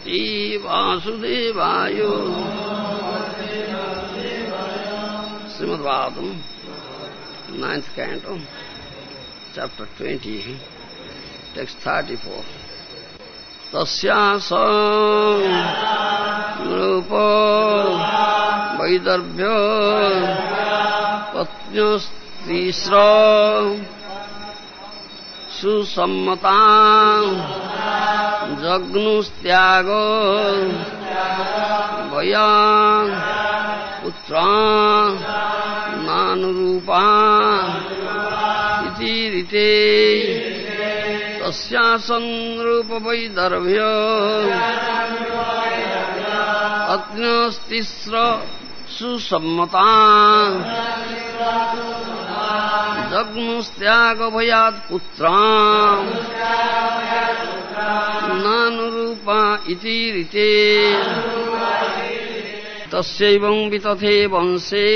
भगवती वासुदेवाय। श्रीमद्वादम ninth canto chapter twenty text thirty four तस्या वैदर्भ्य पत्न्यस्तिस्र सुसम्मता जग्नुस्त्याग। भया पुत्रा नानुरूपा इति रीते तस्यासन्रूपवैदर्भ्य अग्नस्तिस्र सुसम्मता जग्मुस्त्यागभयात् पुत्रा নানুরূপা ইতি ঋতে তস্যৈবং বিতথে বংশে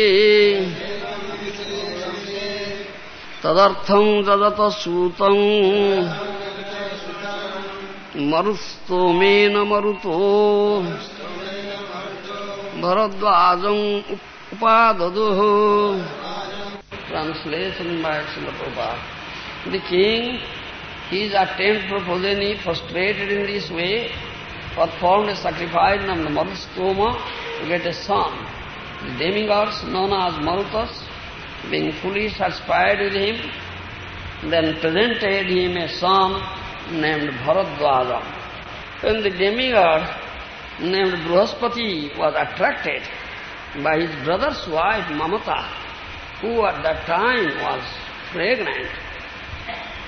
তদর্থং দদত সূত মরুস্তোমেন মরুতো ভরদ্বাজং উপাদদুহ Translation by Srila the king his attempt proposing frustrated in this way, performed a sacrifice named Marustoma to get a son. The demigods known as Marutas, being fully satisfied with him, then presented him a son named Bharadwaja. When the demigod named Bruhaspati was attracted by his brother's wife Mamata, who at that time was pregnant,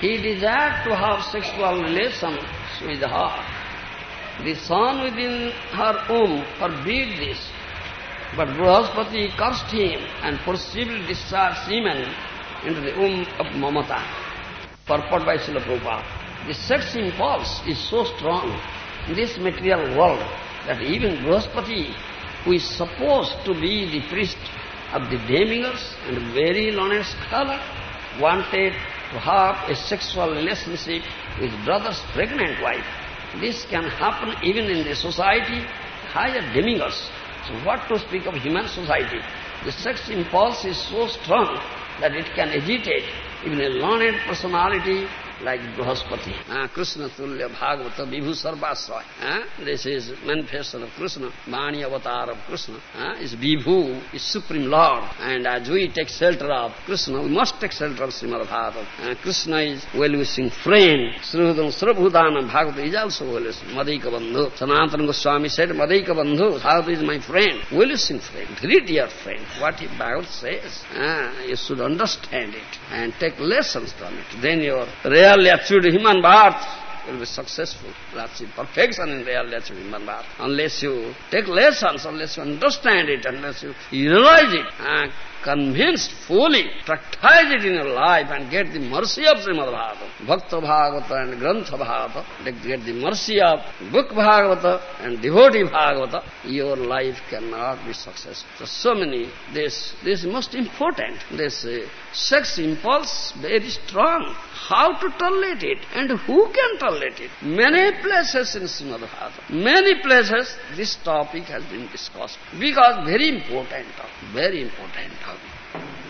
he desired to have sexual relations with her. The son within her womb forbid this, but Bruhaspati cursed him and forcibly discharged semen into the womb of Mamata. Purport by Srila Prabhupada. The sex impulse is so strong in this material world that even Bruhaspati, who is supposed to be the priest of the demigods and a very learned scholar, wanted to have a sexual relationship with brother's pregnant wife. This can happen even in the society higher demigods. So what to speak of human society? The sex impulse is so strong that it can agitate even a learned personality like Bruhaspati. Uh, Krishna Tulya Bhagavata Vibhu Sarvasraya. Uh, this is manifestation of Krishna, Vani avatar of Krishna. Uh, is Vibhu, is Supreme Lord. And as we take shelter of Krishna, we must take shelter of Srimad Bhagavatam. Uh, Krishna is well-wishing friend. Srudam Srabhudana Bhagavata is also well-wishing. Madhika Bandhu. Sanatana Goswami said, Madhika Bandhu, Bhagavata is my friend. Well-wishing friend, very dear friend. What he Bhagavad says, uh, you should understand it and take lessons from it. Then your really achieved human birth will be successful. Will achieve perfection in really achieved human birth. Unless you take lessons, unless you understand it, unless you realize it, uh, convinced fully, practice it in your life and get the mercy of Srimad Bhagavatam. Bhakta Bhagavata and Grantha Bhagavata, get the mercy of book Bhagavata and devotee Bhagavata, your life cannot be successful. So, so many, this, this is most important. This uh, sex impulse very strong. How to tolerate it and who can tolerate it? Many places in Srimad Bhagavatam, many places this topic has been discussed because very important very important topic.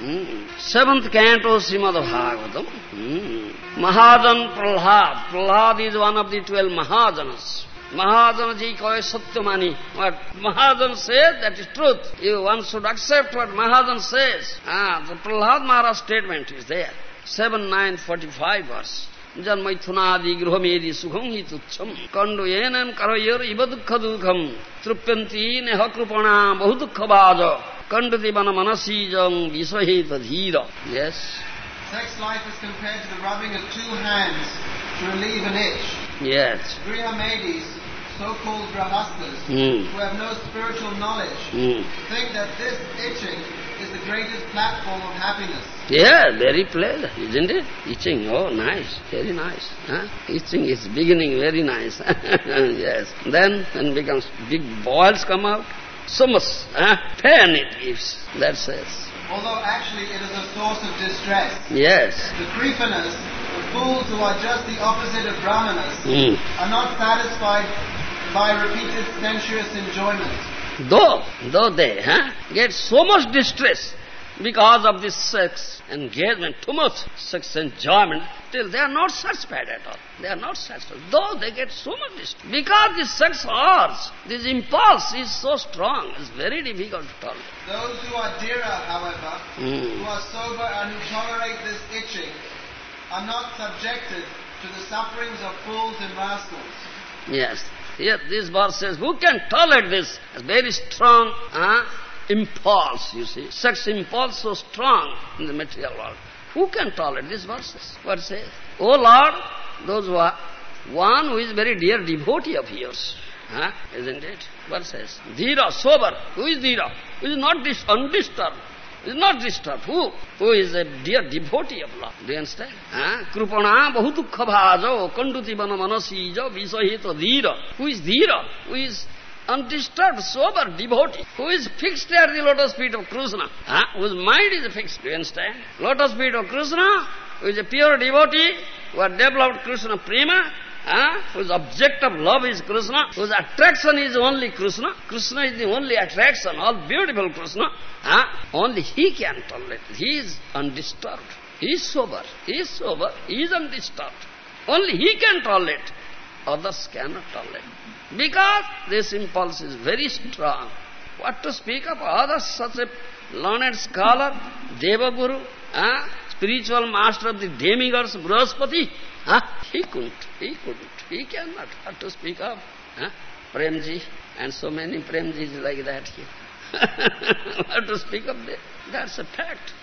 Mm. Seventh canto Srimad Bhagavatam. Mm. Mahajan Prahlad. Prahlad is one of the twelve Mahajanas. Mahajana ji koi Satyamani. What Mahajan says, that is truth. You, one should accept what Mahajan says. Ah, the Prahlad Maharaj statement is there. 7, 9, 45 verse. जन्मैथुनादि गृहमेदि सुखम ही तुच्छम कंडो येन career इव दुख दुखम तृप्यंती नेह कृपणा बहु दुख Kandadivana manasijam visahitadhira. Yes? Sex life is compared to the rubbing of two hands to relieve an itch. Yes. Grihamedis, so-called grahasthas, mm. who have no spiritual knowledge, mm. think that this itching is the greatest platform of happiness. Yeah, very pleasant, isn't it? Itching, oh nice, very nice. Huh? Itching is beginning very nice. yes. Then, when becomes big boils come out, so much huh? pain it gives. That says. Although actually it is a source of distress. Yes. The Kripanas, the fools who are just the opposite of Brahmanas, Hmm. are not satisfied by repeated sensuous enjoyment. Though, though they huh, get so much distress because of this sex engagement, too much sex enjoyment, still they are not satisfied at all. They are not satisfied. Though they get so much distress. Because this sex urge, this impulse is so strong, it's very difficult to tolerate. Those who are dira, however, who Hmm. are sober and who tolerate this itching, are not subjected to the sufferings of fools and rascals. Yes. Here this verse says, who can tolerate this very strong huh, impulse, you see. Sex impulse so strong in the material world. Who can tolerate these verses? What says? O Lord, those who are one who is very dear devotee of yours. Huh? Isn't it? It says? Dhira, sober. Who is Dhira? Who is not dis- undisturbed. Is not disturbed. Who? Who is a dear devotee of Lord. Do you understand? Huh? Krupana bahudukha bhajo kanduti vana manasijo visahito dhira. Who is dhira? Who is undisturbed, sober devotee, who is fixed at the lotus feet of Krishna, huh? whose mind is fixed, you understand? Lotus feet of Krishna, who is a pure devotee, who has developed Krishna prema, huh? whose object of love is Krishna, whose attraction is only Krishna. Krishna is the only attraction, all beautiful Krishna. Huh? Only he can tolerate. He is undisturbed. He is sober. He is sober. He is undisturbed. Only he can tolerate. Others cannot tolerate. Because this impulse is very strong. What to speak of others, such a learned scholar, Devaguru, ah, spiritual master of the demigods, Brahaspati, ah, he couldn't, he couldn't, he cannot. What to speak of? Ah, Premji, and so many Premjis like that here. what to speak of that? That's a fact.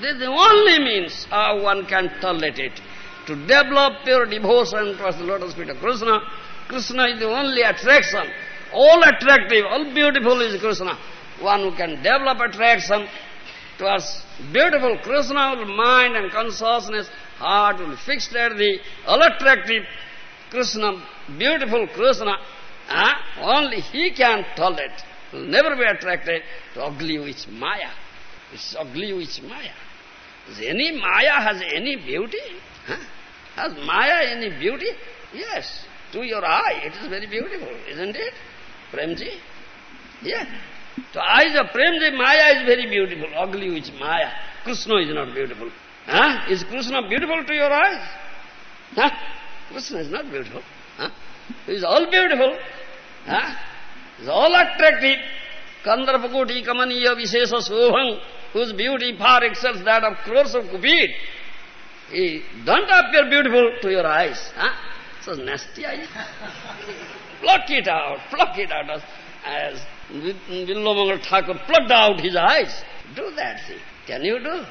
This is the only means how one can tolerate it. To develop pure devotion towards the lotus feet of Krishna, Krishna is the only attraction. All attractive, all beautiful is Krishna. One who can develop attraction towards beautiful Krishna will mind and consciousness, heart will fixed at the all attractive Krishna, beautiful Krishna. Ah, only he can tolerate. Will never be attracted to ugly which Maya. It's ugly which Maya. Is any Maya has any beauty? Huh? Has Maya any beauty? Yes. To your eye, it is very beautiful, isn't it? Premji? Yeah. To eyes of Premji, Maya is very beautiful. Ugly which Maya. Krishna is not beautiful. Huh? Is Krishna beautiful to your eyes? Huh? Krishna is not beautiful. Huh? He is all beautiful. Huh? He is all attractive. Kandarpakoti kamaniya vishesa sobhang, whose beauty far excels that of crores of Cupid. He don't appear beautiful to your eyes. Huh? So nasty eyes. pluck it out, pluck it out as, Bilvamangal Thakur plucked out his eyes. Do that thing. Can you do?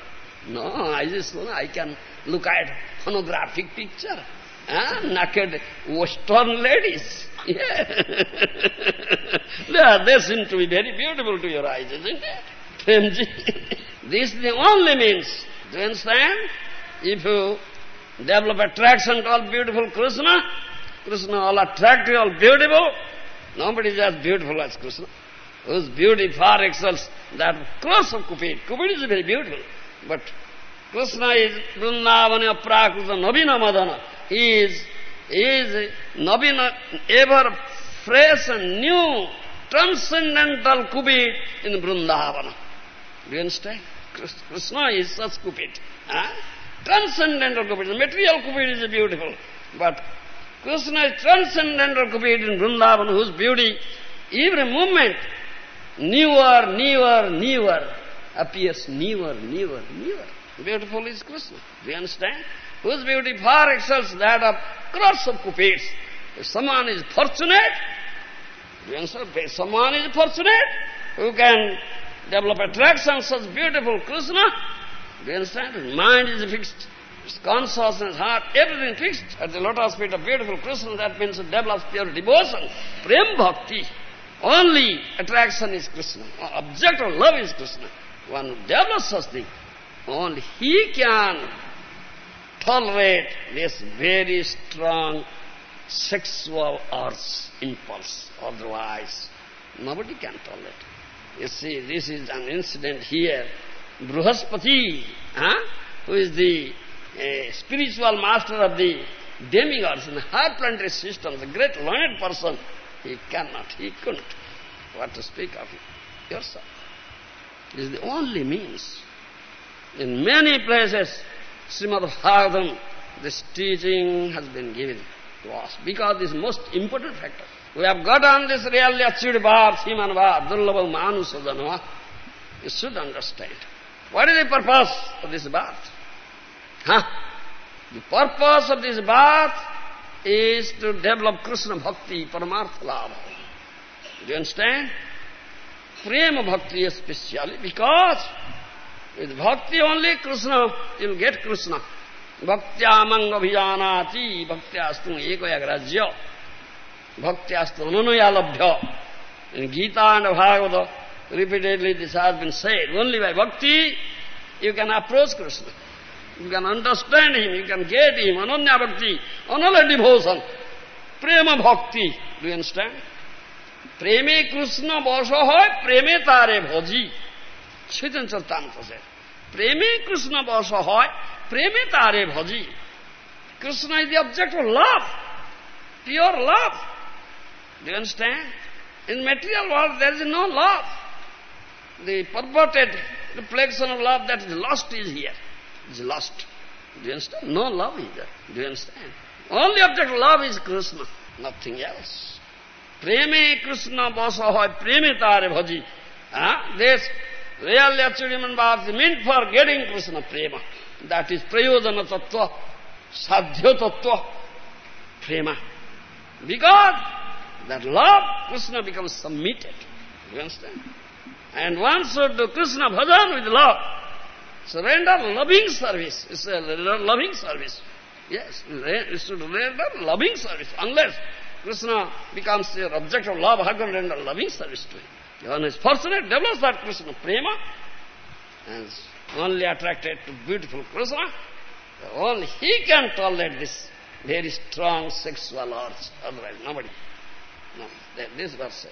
No, I just I can look at phonographic picture. Huh? Naked Western ladies. Yeah. they, they seem to be very beautiful to your eyes, isn't it? This is the only means. Do you understand? If you develop attraction all beautiful Krishna, Krishna all attractive, all beautiful, nobody is as beautiful as Krishna, whose beauty far excels that cross of Cupid. Cupid is very beautiful, but Krishna is Vrindavana Prakruta Navina Madana. He is, he is Navina, ever fresh and new, transcendental Cupid in Vrindavana. Do you understand? Krishna is such Cupid. Huh? Transcendental Cupid. The material Cupid is beautiful, but Krishna is transcendental Cupid in Vrindavan, whose beauty, every moment, newer, newer, newer, appears newer, newer, newer. Beautiful is Krishna. Do you understand? Whose beauty far excels that of crores of Cupids. If someone is fortunate, do you understand? If someone is fortunate, who can develop attraction such beautiful Krishna, do you understand? Mind is fixed His consciousness, heart, everything fixed at the lotus feet of beautiful Krishna, that means it develops pure devotion, prem bhakti. Only attraction is Krishna. Uh, object of love is Krishna. One develops such thing, only he can tolerate this very strong sexual urge impulse. Otherwise, nobody can tolerate. You see, this is an incident here. Bruhaspati, huh, who is the uh, spiritual master of the demigods in the high planetary system, the great learned person, he cannot, he couldn't. What to speak of yourself? This is the only means. In many places, Srimad Bhagavatam, this teaching has been given to us because this most important factor. We have got on this really achieved bhav, Siman bhav, Durlabha Manusadanava. You should understand. What is the purpose of this birth? Huh? The purpose of this birth is to develop Krishna Bhakti, Paramartha Lava. Do you understand? Prema Bhakti especially because with Bhakti only Krishna, you'll get Krishna. Bhaktyamang abhijanati, bhaktyastum ekoyagrajya, bhaktyastum anunayalabhya. In Gita and Bhagavata, repeatedly this has been said. Only by bhakti you can approach Krishna. You can understand him, you can get him, ananya bhakti, another devotion, prema bhakti. Do you understand? প্রেমে কৃষ্ণ বশ হয় প্রেমে তারে ভজি চৈতন্য চৈতান্ত প্রেমে কৃষ্ণ বশ হয় প্রেমে তারে ভজি Krishna is the object of love, pure love. Do you understand? In material world there is no love. the purported reflection of love that is lost is here. It's lost. Do you understand? No love is there. Do you understand? Only object of love is Krishna, nothing else. Preme Krishna basa hoy bhaji. Huh? This real achievement of the meant for getting Krishna prema. That is prayojana tattva, sadhya tattva, prema. Because that love, Krishna becomes submitted. Do you understand? And one should do Krishna bhajan with love. Surrender loving service. It's a loving service. Yes, it should render loving service. Unless Krishna becomes your object of love, how can render loving service to him? One is fortunate, develops that Krishna prema, and only attracted to beautiful Krishna, only he can tolerate this very strong sexual urge, otherwise nobody. No, this verse says,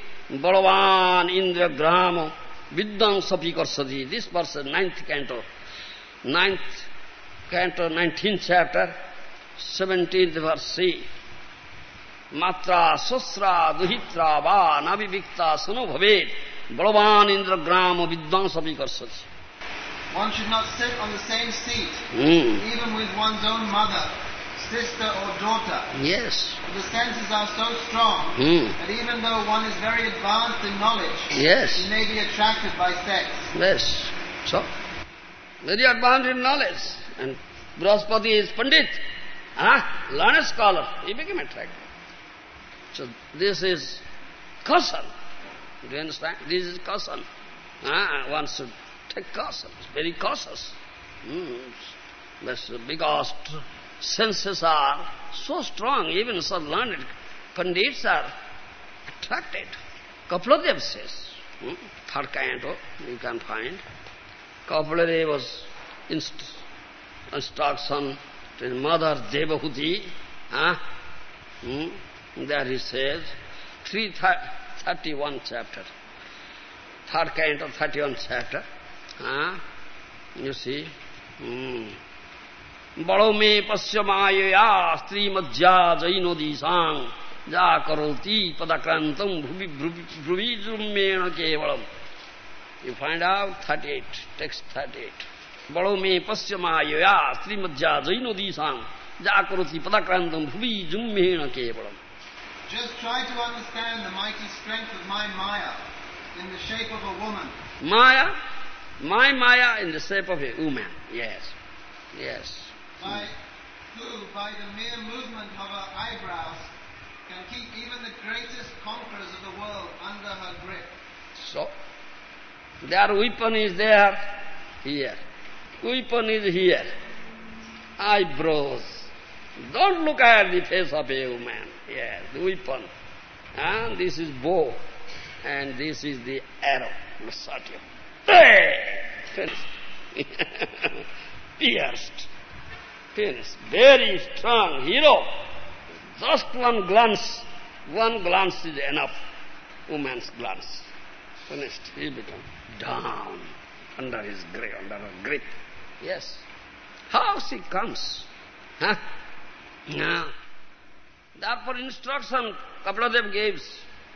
Balavan, Viddam Sapi Karsadi. This verse, ninth canto, ninth canto, nineteenth chapter, seventeenth verse, see. Matra, Sosra, Duhitra, Va, Navivikta, Sanu Bhavet, Balavan, Indra, Grama, Viddam Sapi Karsadi. One should not sit on the same seat, Mm. even with one's own mother, sister or daughter. Yes. The senses are so strong Mm. that even though one is very advanced in knowledge, Yes. he may be attracted by sex. Yes. So, very advanced in knowledge. And Brahaspati is Pandit, ah, learned scholar. He became attracted. So this is caution. Do you understand? This is caution. Ah, one should take caution. Very cautious. Mm. That's because senses are so strong, even so learned Pandits are attracted. Kapladev says, hmm, third canto, you can find. Kapladev was inst instruction to his mother Devahuti. Huh? Hmm? There he says, 331 chapter. Third canto, 31 chapter. Huh? You see? Hmm. बड़ो मे पश्य मायया स्त्रीमज्जा जैन दीशां जा करोती पदक्रांत ब्रुवीजुमेण केवल you find out thirty eight text thirty eight बड़ो मे पश्य मायया स्त्रीमज्जा जैन दीशां जा करोती पदक्रांत ब्रुवीजुमेण केवलम। Just try to Maya the mighty strength of my Maya in yes shape By who, by the mere movement of her eyebrows, can keep even the greatest conquerors of the world under her grip. So, their weapon is there, here. Weapon is here. Eyebrows. Don't look at the face of a woman. Yes, the weapon. And this is bow. And this is the arrow. You. Finished. Pierced. Finished. Very strong hero. Just one glance. One glance is enough. Woman's glance. Finished. He become down under his grip, under her grip. Yes. How she comes? Huh? Now, therefore instruction Kapladev gives.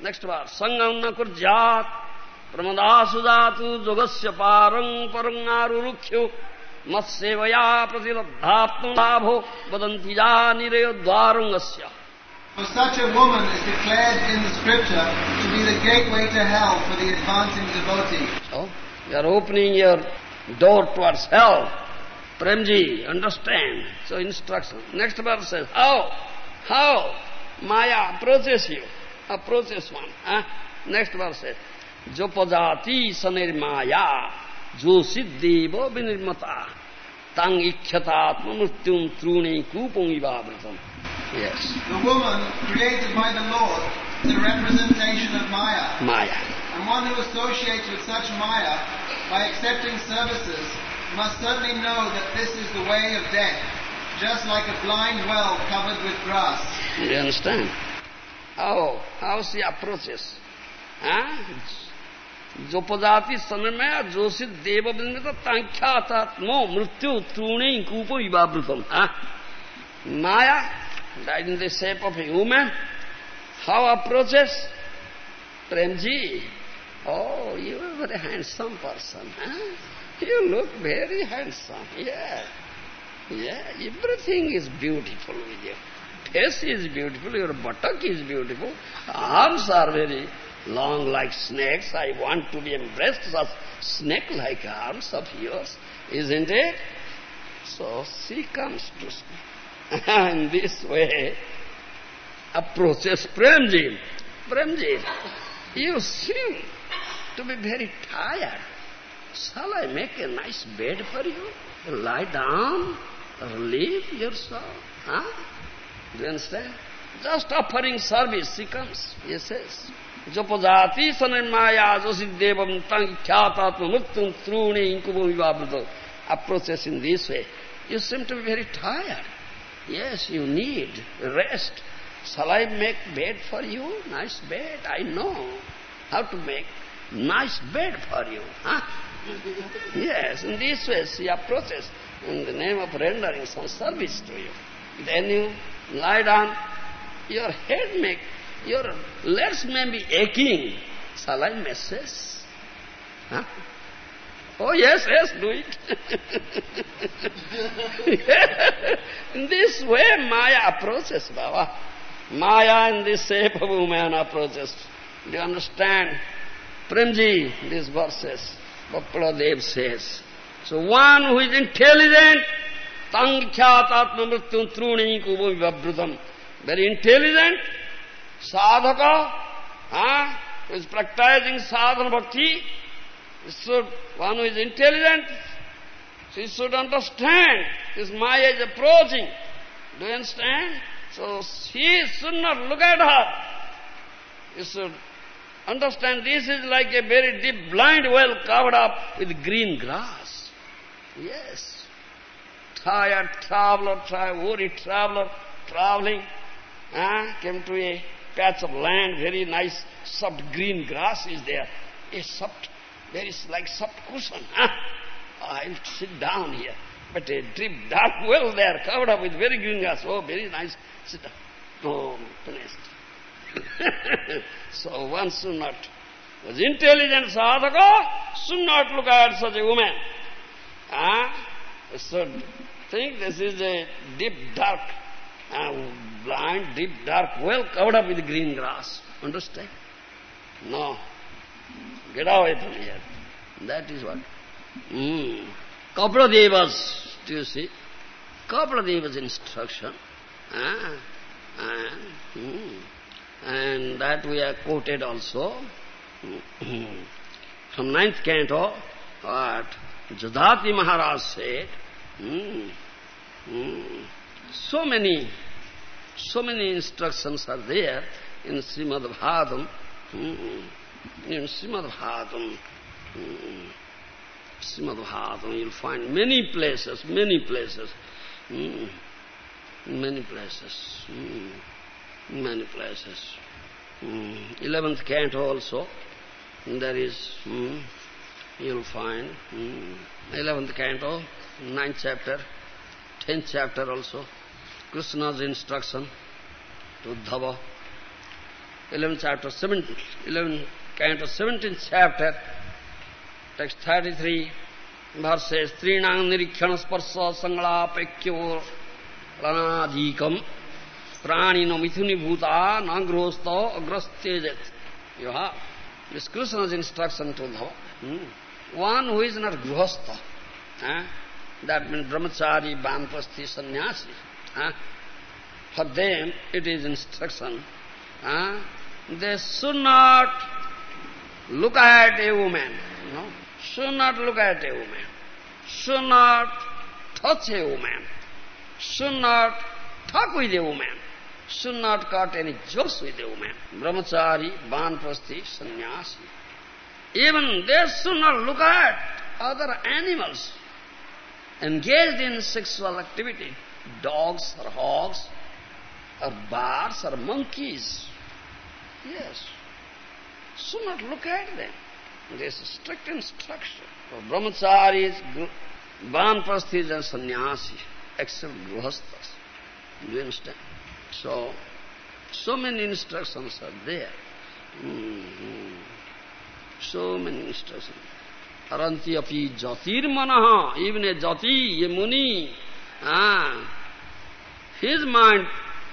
Next verse. Sangam na kurjat pramadasu jogasya parang parang matsevaya labho vadanti ja nireyo dvarangasya. For such a woman is declared in the scripture to be the gateway to hell for the advancing devotee. So, you are opening your door towards hell. Premji, understand. So instruction. Next verse says, how? How? Maya approaches you. Approaches one. Huh? Next verse says, Jopajati sanirmaya josiddeva vinirmata tang mrityum truni kupung ivavritam. Yes. The woman created by the Lord is a representation of Maya. Maya. And one who associates with such Maya by accepting services must certainly know that this is the way of death, just like a blind well covered with grass. You understand? Oh, how she approaches. Huh? जोपजाति समय जोशी देव तांख्यात्मो मृत्यु, तूणे, कूप विवावृत Maya died in the shape of human how approaches? Prem ji oh you are very handsome person you look very handsome everything is beautiful face is beautiful your buttock is beautiful arms are very long like snakes. I want to be embraced such snake-like arms of yours, isn't it? So she comes to in this way approaches Premji. Premji, you seem to be very tired. Shall I make a nice bed for you? Lie down, relieve yourself. Huh? Do you understand? Just offering service, she comes. He says, Tang khyataatma muktum trune inkubam vivabhrito. Approaches in this way. You seem to be very tired. Yes, you need rest. Shall I make bed for you? Nice bed. I know how to make nice bed for you. Huh? yes, in this way she approaches in the name of rendering some service to you. Then you lie down, your head may, your legs may be aching. Shall I message? Huh? Oh yes, yes, do it. this way Maya approaches Baba. Maya in the shape of woman approaches. Do you understand? Premji, these verses, Dev says. So one who is intelligent, tankhyatatma mrityum truni kubhumi vabrutam. Very intelligent, bhakti, should, one who is intelligent, she should understand this Maya is approaching. Do you understand? So she should not look at her. You should understand this is like a very deep blind well covered up with green grass. Yes. Tired traveler, tra worried traveler, traveling, uh, came to a patch of land, very nice soft green grass is there. A soft there is like soft cushion. Huh? I'll sit down here. But a deep dark well there, covered up with very green grass. Oh, very nice. Sit down. Oh, finished. so one should not, was intelligent sadhaka, should not look at such a woman. Ah, so think this is a deep dark, uh, blind, deep dark, well covered up with green grass. Understand? No. Get away from here. That is what. Mm. Kapladeva's, do you see? Kapladeva's instruction. Ah, ah, mm. And that we have quoted also. From ninth canto, what Jadati Maharaj said, mm, mm, so many, so many instructions are there in Srimad Bhagavatam, mm, in Srimad Bhagavatam, mm, Srimad you'll find many places, many places, mm, many places, many places. Eleventh canto also, there is, you'll find, eleventh canto, ninth chapter, tenth chapter also, Krishna's instruction to Uddhava, eleventh chapter, seventeenth, eleventh canto, seventeenth chapter, text 33, verses, Trinang nirikhyana sparsa sanglapekyo ranadikam pranino mithuni bhuta nagrosto agrastejet. You have this Krishna's instruction to Uddhava. Hmm. One who is not grihastha, eh? That means brahmachari, banpasti, sannyasi. Eh? For them it is instruction. Eh? They should not look at a woman, no? should not look at a woman, should not touch a woman, should not talk with a woman, should not cut any jokes with a woman. Brahmachari, banprasti, sannyasi. Even they should not look at other animals engaged in sexual activity, dogs or hogs, or bars or monkeys. Yes. Should not look at them. There is a strict instruction for brahmacharis, banprasthis and sannyasi, except grihasthas. Do you understand? So, so many instructions are there. Mm -hmm. So many instructions. Aranti api jatir manaha, even a jati, a muni, ah, his mind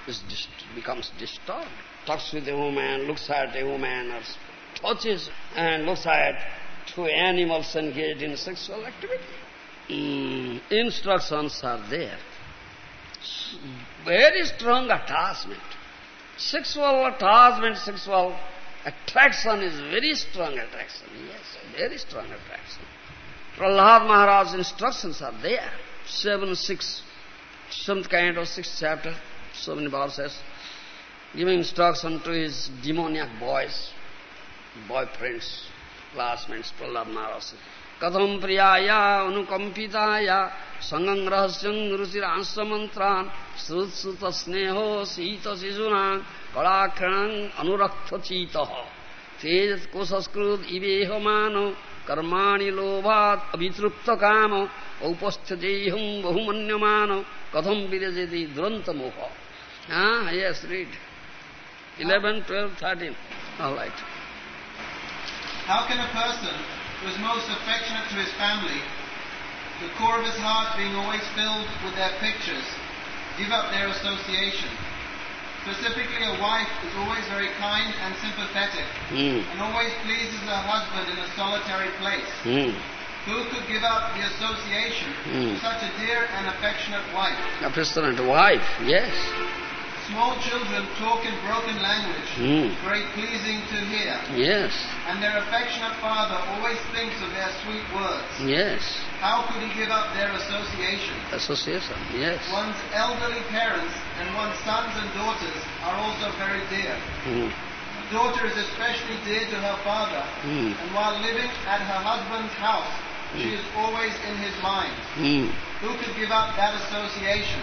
is dist becomes disturbed. Talks with a woman, looks at a woman, or touches and looks at two animals engaged in sexual activity. Mm, instructions are there. Very strong attachment. Sexual attachment, sexual attraction is very strong attraction. Yes, very strong attraction. Prahlad Maharaj's instructions are there. Seven, six, some kind of sixth chapter, so many verses, giving instruction to his demoniac boys, boyfriends, classmates, Prahlad Maharaj. कथम प्रियाया अनुकंपिताया संगं रहस्यं रुचिरांसमंत्रान् श्रुत स्नेहो शीत शिशुना कलाक्षण अनुरक्त चीत तेज कुसंस्कृत इवेह मानो कर्माणि लोभात् अभितृप्त काम औपस्थ्यजेहं बहुमन्यमान कथम विरजति दुरंत मोह हाँ yes read 11, 12, 13. All right. How can a person was most affectionate to his family, the core of his heart being always filled with their pictures, give up their association. Specifically, a wife is always very kind and sympathetic mm. and always pleases her husband in a solitary place. Mm. Who could give up the association Mm. of such a dear and affectionate wife? Affectionate wife, yes. Small children talk in broken language, Mm. very pleasing to hear, Yes, and their affectionate father always thinks of their sweet words. yes. How could he give up their association? Association, yes. One's elderly parents and one's sons and daughters are also very dear. Mm. A daughter is especially dear to her father, Mm. and while living at her husband's house, she is always in his mind. Mm. Who could give up that association?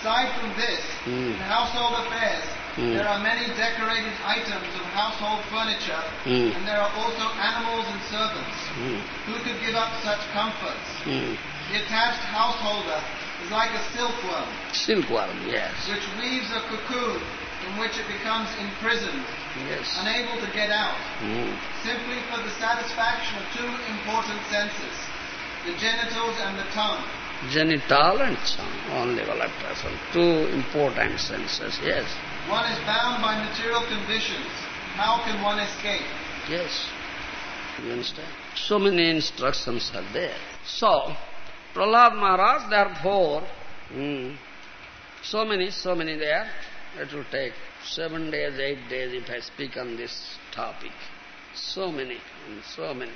Aside from this, Mm. in household affairs, Mm. there are many decorated items of household furniture, Mm. and there are also animals and servants. Mm. Who could give up such comforts? Mm. The attached householder is like a silkworm, Silkworm, yes. which weaves a cocoon in which it becomes imprisoned, Yes. unable to get out, Mm. simply for the satisfaction of two important senses, the genitals and the tongue. Genital and tongue, only voluptation. Two important senses, yes. One is bound by material conditions. How can one escape? Yes. You understand? So many instructions are there. So, Prahlad Maharaj, therefore, hmm, so many, so many there. It will take seven days, eight days if I speak on this topic. So many, and so many.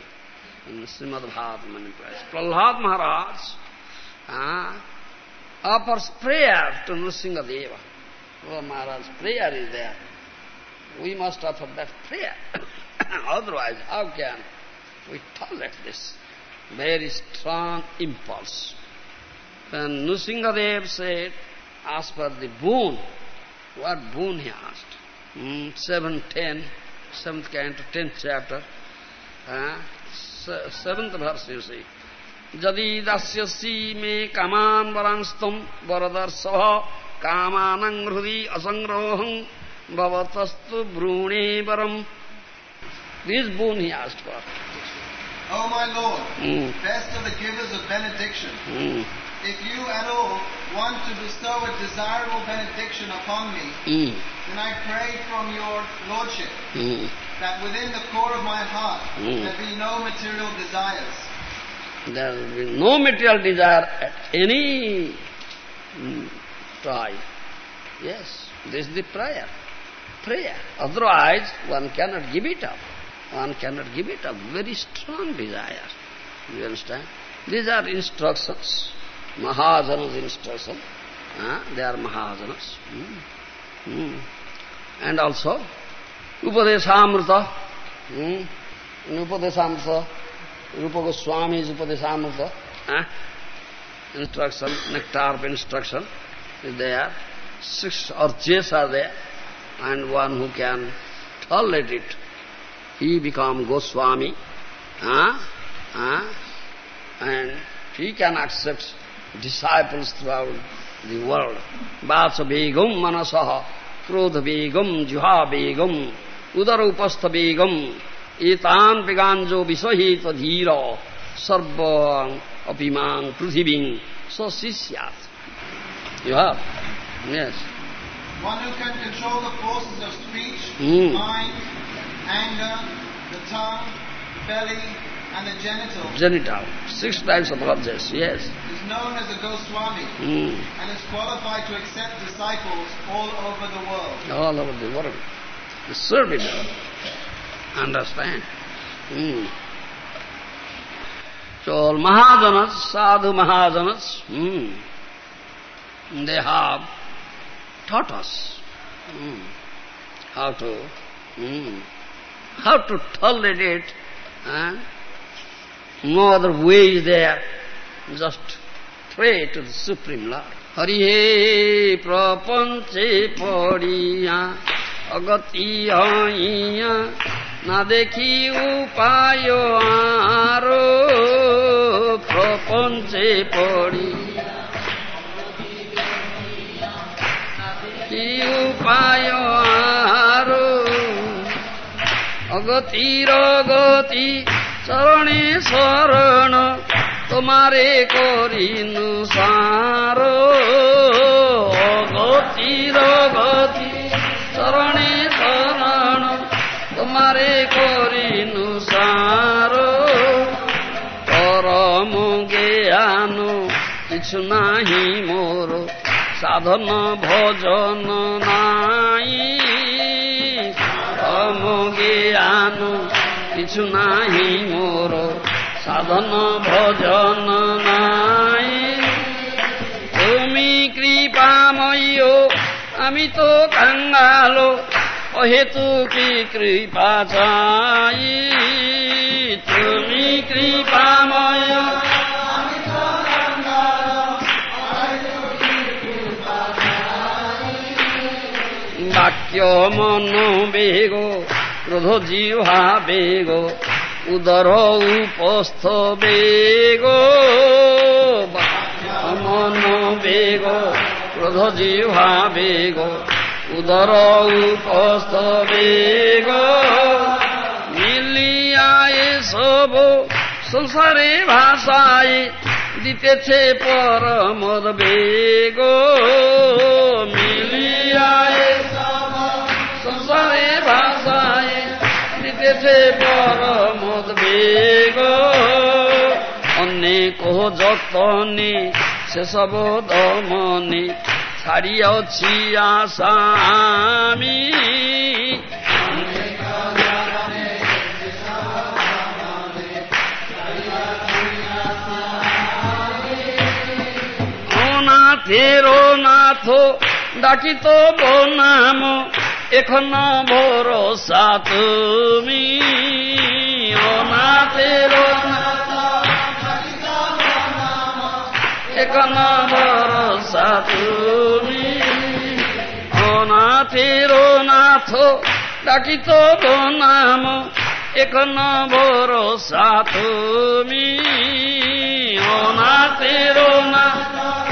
In Srimad Bhagavatam. Prahlad Maharaj uh, offers prayer to Nrsingadeva. Oh Maharaj, prayer is there. We must offer that prayer. Otherwise, how can we tolerate this very strong impulse? When Nrsingadev said, ask for the boon, what boon he asked? Hmm, 7, 10, 7th canto, 10th chapter, uh, 7th verse you see jadi me kaman varangstam hrudi asangroham bhavatastu brune varam. This boon he asked for. O oh my Lord, mm. best of the givers of benediction, mm. if you at all want to bestow a desirable benediction upon me, mm. then I pray from your Lordship hmm. that within the core of my heart hmm. there be no material desires. There will be no material desire at any mm, time. Yes, this is the prayer. Prayer. Otherwise, one cannot give it up. One cannot give it up. Very strong desire. You understand? These are instructions. Mahajanas instruction. Huh? They are Mahajanas. Mm. Mm. And also, Upadeshamrita. Mm. In Upadeshamrita, Rupa Goswami's Upadeshamrita. Huh? Instruction, nectar of instruction is there. Six arches are there. And one who can tolerate it, he become Goswami. Huh? Huh? And he can accept disciples throughout the world. Vasa begum manasaha, krodha begum, juha begum, udara upastha begum, etan peganjo visahita dhira, sarva apimang prithiving, so sisyat. You have? Yes. One who can control the forces of speech, Mm. mind, anger, the tongue, the belly, and the genitals Genital. Six types of objects, yes. is known as a Goswami Mm. and is qualified to accept disciples all over the world. all over the world. The it. Understand? Hmm. So all Mahajanas, Sadhu Mahajanas, hmm, they have taught us hmm, how to hmm, how to tolerate eh? No other way is there. Just pray to the Supreme Lord. Hari he prapanche padiya agati haiya na dekhi upayo aro prapanche padiya কি উপায় আরও অগতির গতি চরণে শরণ তোমারে করিনু সার নাহি মোর, সাধন ভজন নাই। জ্ঞান কিছু নাহি মোর, সাধন ভজন নাই। তুমি কৃপাময় আমি তো কাঙ্গাল, অহেতু কি কৃপা চাই? তুমি কৃপাময় মন বেগ ক্রোধ জিহ্বা বেগ, উদর উপস্থ বেগ। মন বেগ ক্রোধ জিহ্বা বেগ, উদর উপস্থ বেগ। মিলিয়া এসব সংসারে ভাষায়, দিতেছে পরমদ বেগ। মিলিয়ায় দিতেছে পরমদ বেগ অনেক যতনে সেসব দমনে ছাড়িয়াছি আসামি। অনাথের নাথ ডাকিত বনাম। এখন ভরসা তুমি। অনাথের এখন ভরসা তুমি। অনাথের নাথ ডাকিত বনাম এখন ভরসা তুমি। অনাথের Nath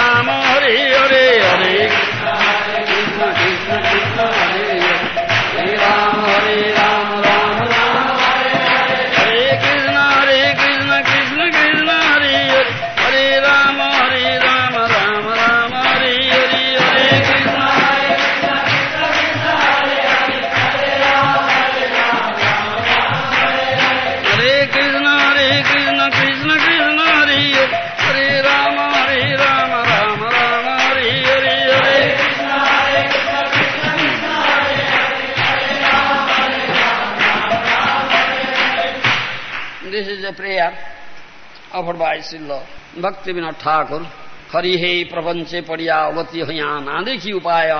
offered by Srila Bhakti Vinod Thakur. Hari हे प्रपंचे पड़िया अगति हया ना देखी उपाय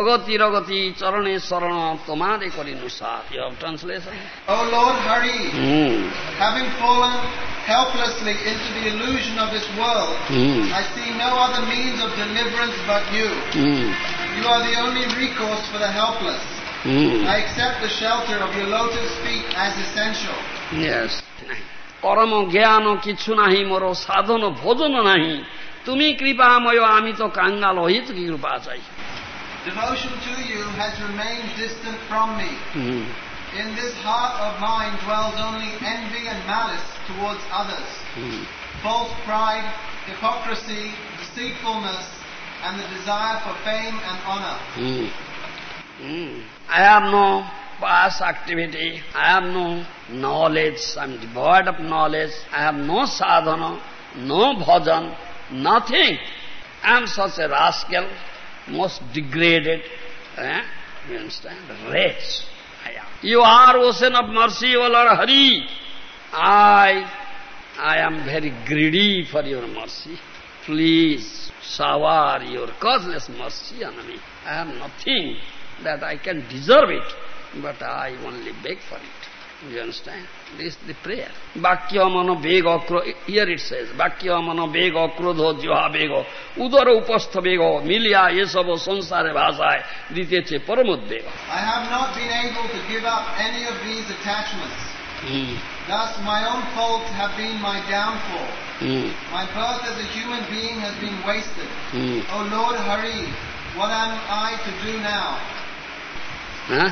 अगति रगति चरणे शरण तुम्हारे करिनु साथ यह translation O Lord Hari, hmm having fallen helplessly into the illusion of this world, hmm I see no other means of deliverance but you. Hmm You are the only recourse for the helpless. Hmm I accept the shelter of your lotus feet as essential. Yes. পরম জ্ঞান কিছু নাহি মোর সাধন ভোজন নাহি তুমি কৃপাময় আমি তো কাঙ্গাল হইত কি কৃপা চাই Devotion to you has remained distant from me. Hmm, In this heart of mine dwells only envy and malice towards others, hmm, false pride, hypocrisy, deceitfulness, and the desire for fame and honor. Hmm. I have no past activity. I have no knowledge. I am devoid of knowledge. I have no sadhana, no bhajan, nothing. I am such a rascal, most degraded. Eh? You understand? Wretch. I am. You are ocean of mercy, O Lord Hari. I, I am very greedy for your mercy. Please shower your causeless mercy on me. I have nothing that I can deserve it, but I only beg for it. You understand? This is the prayer. Bhakya mano bega kro, here it says, Bhakya mano bega krodho jiha bega, udara upastha bega, milya yesavo sansare bhasaye, diteche paramudbega. I have not been able to give up any of these attachments. Hmm. Thus, my own faults have been my downfall. Hmm. My birth as a human being has been wasted. Hmm. O Lord Hari, what am I to do now? Huh?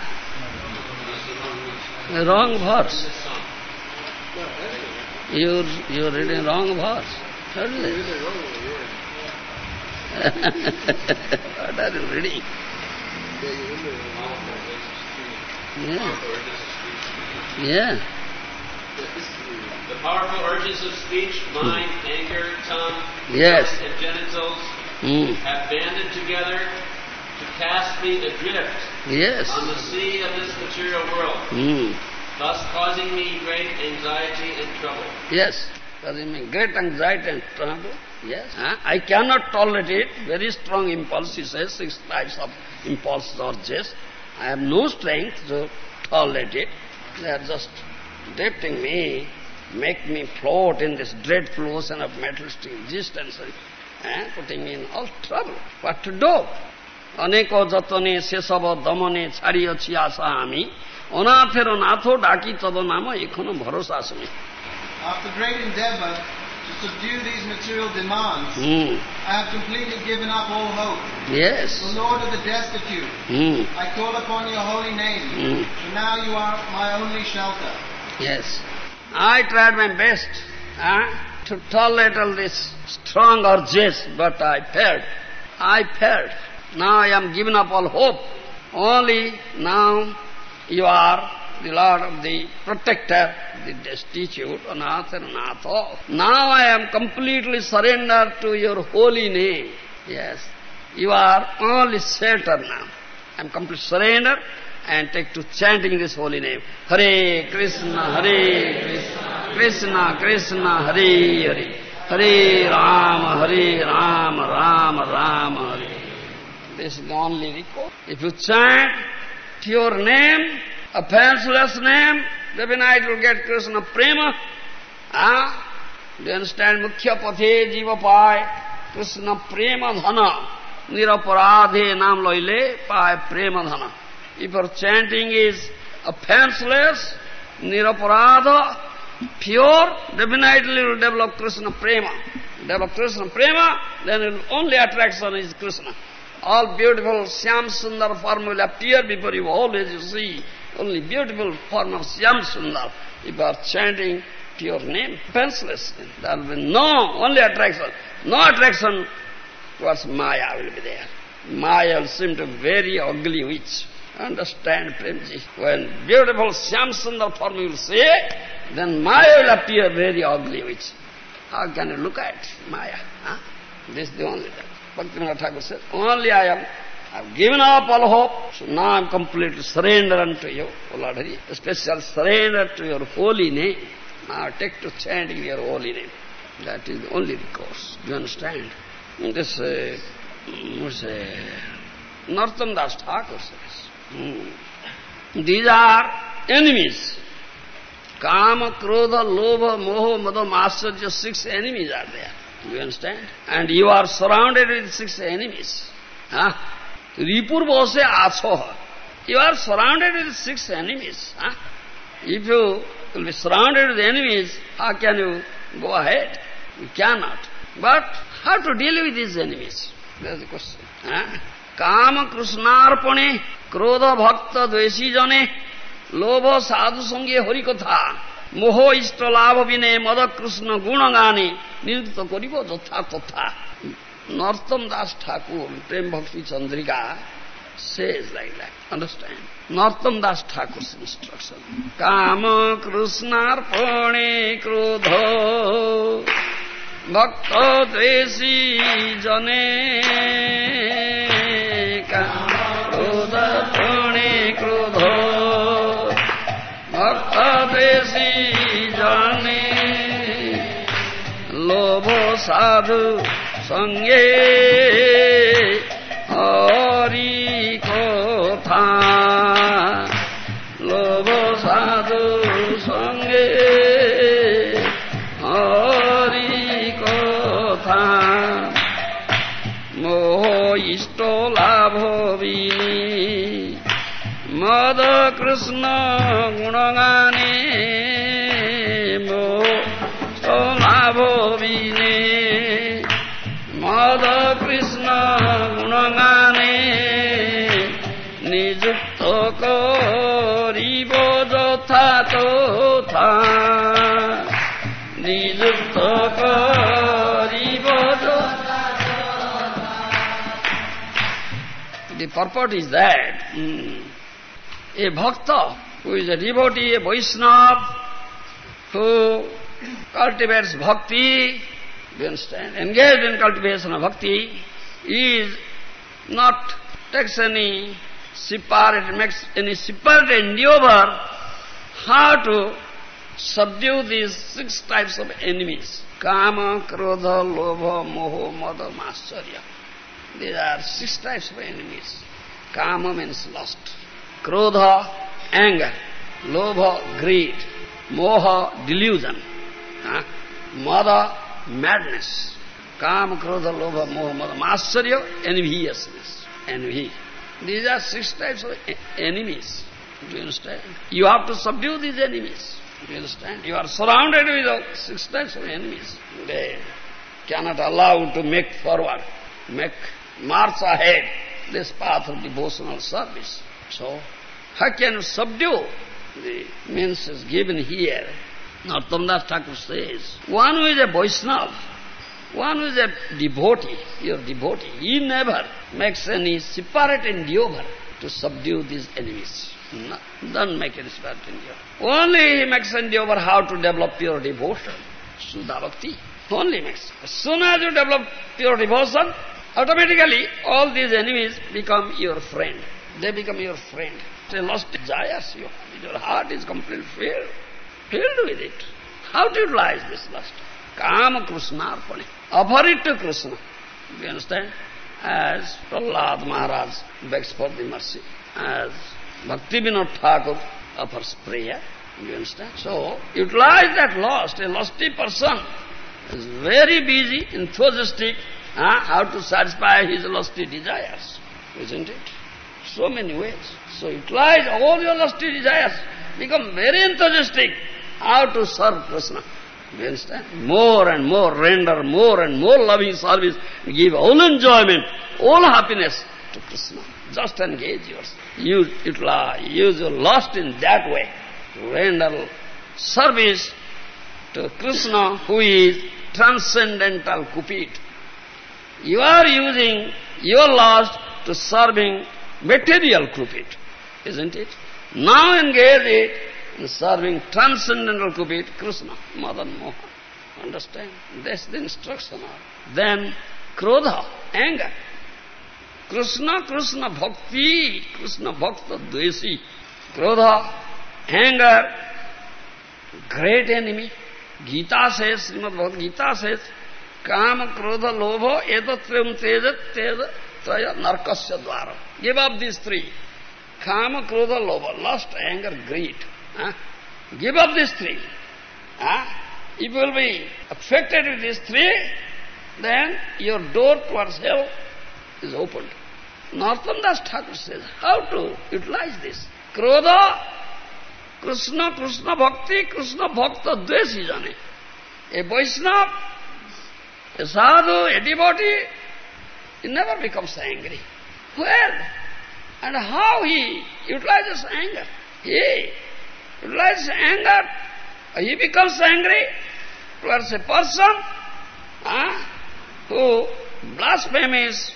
Wrong verse. You're, you're reading wrong verse. Certainly. what are you reading? Yeah. Yeah. The powerful urges of speech, mind, anger, tongue, Yes. and genitals Mm. have banded together to cast me adrift Yes. on the sea of this material world, Mm. thus causing me great anxiety and trouble. Yes. Causing me great anxiety and trouble. Yes. Huh? I cannot tolerate it. Very strong impulse, he says, six types of impulses or just. I have no strength to tolerate it. They are just drifting me, make me float in this dreadful ocean of materialistic existence and eh, putting me in all trouble. What to do? অনেক যতনে সেসব দমনে ছাড়িয়েছি আশা আমি অনাথের নাথ ডাকি তব নাম এখনো ভরসা শুনি After great endeavor to to subdue these material demands, Hmm. I have completely given up all hope. Yes. The Lord of the destitute, Hmm. I call upon your holy name, Hmm. for now you are my only shelter. Yes. I tried my best huh, to tolerate all this strong urges, but I failed. I failed. Now I am giving up all hope. Only now you are the Lord of the protector, the destitute, Anath and Anatho. Now I am completely surrendered to your holy name. Yes. You are only shelter now. I am completely surrendered and take to chanting this holy name. Hare Krishna, Hare Krishna, Krishna Krishna, Hare Hare, Hare Rama, Hare Rama, Rama Rama, Hare. This only recourse. If you chant pure name, a fanciless name, definitely you will get Krishna prema. Ah, do you understand? Mukhya pathe jiva pai, Krishna prema dhana, niraparadhe nam loile pai prema dhana. If your chanting is offenseless, niraparada, pure, definitely will develop Krishna prema. Develop Krishna prema, then only attraction is Krishna. All beautiful Syam Sundar form will appear before you. Always you see only beautiful form of Syam Sundar. If you are chanting pure name, offenseless, there will be no, only attraction. No attraction towards Maya will be there. Maya will seem to very ugly witch. Understand, Premji? When beautiful Syam Sundar form you will see, then Maya will appear very ugly witch. How can you look at Maya? Huh? This is the only thing. Bhaktivinoda Thakur said, only I am, I have given up all hope, so now I am completely surrendered unto you, O Lord Hari, special surrender to your holy name. Now take to chanting your holy name. That is the only recourse. Do you understand? This, uh, what's uh, Narottam Das Thakur says, hmm. these are enemies. Kama, Krodha, Lobha, Moha, Mada, Matsarya, six enemies are there. You understand? And you are surrounded with six enemies. Huh? Ripur bose aso. You are surrounded with six enemies. Huh? If you will be surrounded with enemies, how can you go ahead? You cannot. But how to deal with these enemies? That's the question. Huh? Kama Krishnarpane, Krodha Bhakta Dveshi Jane, Lobha Sadhu Sangye Harikatha, মোহ ইষ্ট লাভ বিনে মদ কৃষ্ণ ନିୟୋଜିତ କରିବ ଯଥା ତଥା ନର୍ତ୍ତମ ଦାସ ଠାକୁର ପ୍ରେମ ଭକ୍ତି ଚନ୍ଦ୍ରିକା ସେ understand Narottam Das Thakur instruction କାମ କୃଷ୍ଣାର୍ପଣେ କ୍ରୋଧ। ଭକ୍ତ ଦେଶୀ ଜନେ କାମ କ୍ରୋଧ। লোভ সাধু সঙ্গে The purport is that mm, a bhakta who is a devotee, a Vaishnava, who cultivates bhakti, you understand, engaged in cultivation of bhakti, is not takes any separate, makes any separate endeavor how to subdue these six types of enemies. Kama, Krodha, Lobha, Moha, Mada, Matsarya. These are six types of enemies. Kama means lust. Krodha, anger. Lobha, greed. Moha, delusion. Huh? Mada, madness. Kama, Krodha, Lobha, Moha, Mada. Matsarya, enviousness. Envy. These are six types of enemies. Do you understand? You have to subdue these enemies. You understand? You are surrounded with six types of enemies. They cannot allow to make forward, make march ahead this path of devotional service. So, how can you subdue? The means is given here. Narottam Thakur says, one who is a Vaishnava, one who is a devotee, your devotee, he never makes any separate endeavor to subdue these enemies. No, don't make any separate endeavor. Only he makes endeavor how to develop your devotion, Shuddha Bhakti. Only makes. As soon as you develop pure devotion, automatically all these enemies become your friend. They become your friend. They lost desires. Your, your heart is completely filled, filled with it. How to utilize this lust? Kama Krishna Arpane. Offer it to Krishna. You understand? As Prahlad Maharaj begs for the mercy. As Bhakti Vinod Thakur offers prayer. You understand? So, utilize that lust. A lusty person is very busy, enthusiastic, huh, how to satisfy his lusty desires, isn't it? So many ways. So utilize all your lusty desires, become very enthusiastic, how to serve Krishna. You understand? More and more render, more and more loving service, give all enjoyment, all happiness to Krishna. Just engage yourself. Use, uh, utilize, use your lust in that way. to Render service to Krishna who is transcendental Cupid. You are using your lust to serving material Cupid, isn't it? Now engage it in serving transcendental Cupid, Krishna, Madan Mohan. Understand? That's the instruction. Then Krodha, anger. Krishna, Krishna Bhakti, Krishna Bhakta Dvesi. Krodha, anger, great enemy. Gita says, Srimad Bhagavad Gita says, Kama, Krodha, Lobha, Edatrim, Teja, Teja, Traya, Narkasya Dvara. Give up these three. Kama, Krodha, Lobha, lust, anger, greed. Huh? Give up these three. Huh? If you will be affected with these three, then your door towards hell is opened. Narottam Das Thakur says, how to utilize this? Krodha, Krishna, Krishna Bhakti, Krishna Bhakta Dveshi jane. A Vaishnava, a sadhu, a devotee, he never becomes angry. Where and how he utilizes anger? He utilizes anger, he becomes angry towards a person uh, who blasphemes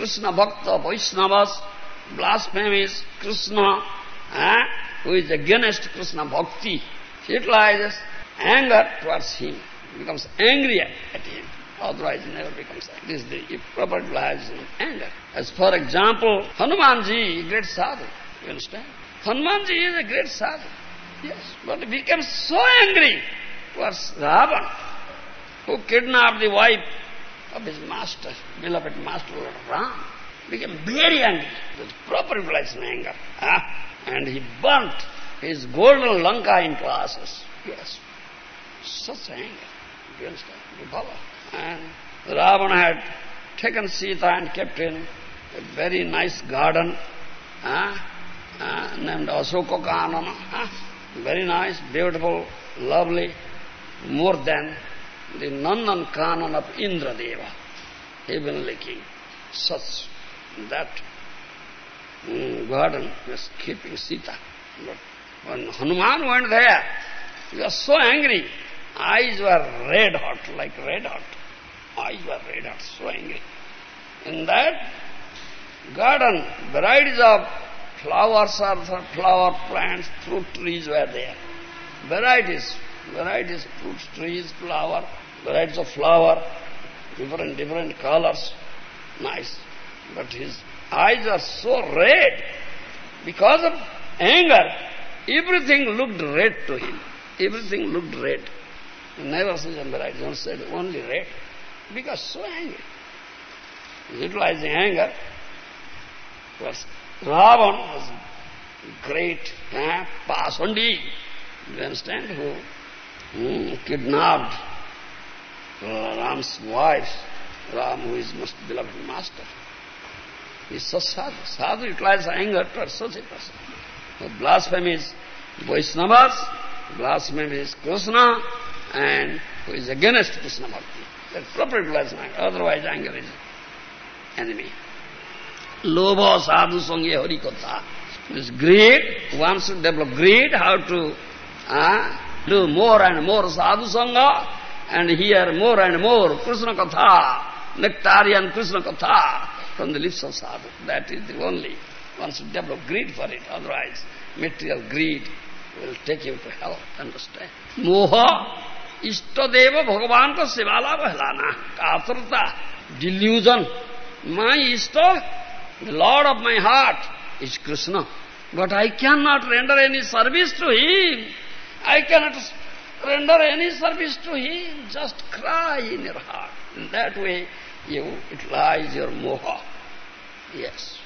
Krishna Bhakta, Vaishnavas, blasphemes Krishna, uh, who is against Krishna Bhakti, utilizes anger towards him, becomes angry at him. Otherwise he never becomes angry. This is the proper utilization of anger. As for example, Hanumanji, great sadhu, you understand? Hanumanji is a great sadhu. Yes, but he became so angry towards Ravan, who kidnapped the wife of his master, beloved master Lord Ram. Became very angry. With proper of anger. Ah, and he burnt his golden Lanka into ashes. Yes. Such anger. Do you understand? Vibhava. And Ravana had taken Sita and kept in a very nice garden uh, uh, named Ashoka Kanana. Uh, very nice, beautiful, lovely, more than the Nandan Kanan of Indradeva, heavenly king. Such that mm, garden was keeping Sita. But when Hanuman went there, he was so angry. Eyes were red hot, like red hot. Eyes were red hot, so angry. In that garden, varieties of flowers or flower plants, fruit trees were there. Varieties, varieties, fruit trees, flower, varieties of flower, different, different colors. Nice. But his eyes are so red. Because of anger, everything looked red to him. Everything looked red. Never said varieties, only said only red. Because so angry. Utilizing anger was Ravan was great eh, Pasandi, you understand, who hmm, kidnapped Ram's wife, Ram who is most beloved master. Is so sadhu. Sadhu utilizes anger towards such a person. The blasphemies, Vaishnavas, blasphemy is Krishna and who is against Krishna bhakti. That's proper blasphemy. Otherwise anger is enemy. Lobha sadhu sangye hari katha. This greed, one should develop greed, how to uh, do more and more sadhu sangha and hear more and more Krishna katha, nectarian Krishna katha from the lips of sadhu. That is the only. One should develop greed for it, otherwise material greed will take you to hell. Understand? Moha, Ishtadeva Bhagavan ka sevala bahlana, katrata, delusion. My Ishta, the Lord of my heart, is Krishna. But I cannot render any service to him. I cannot render any service to him. Just cry in your heart. In that way, you it lies your moha. Yes.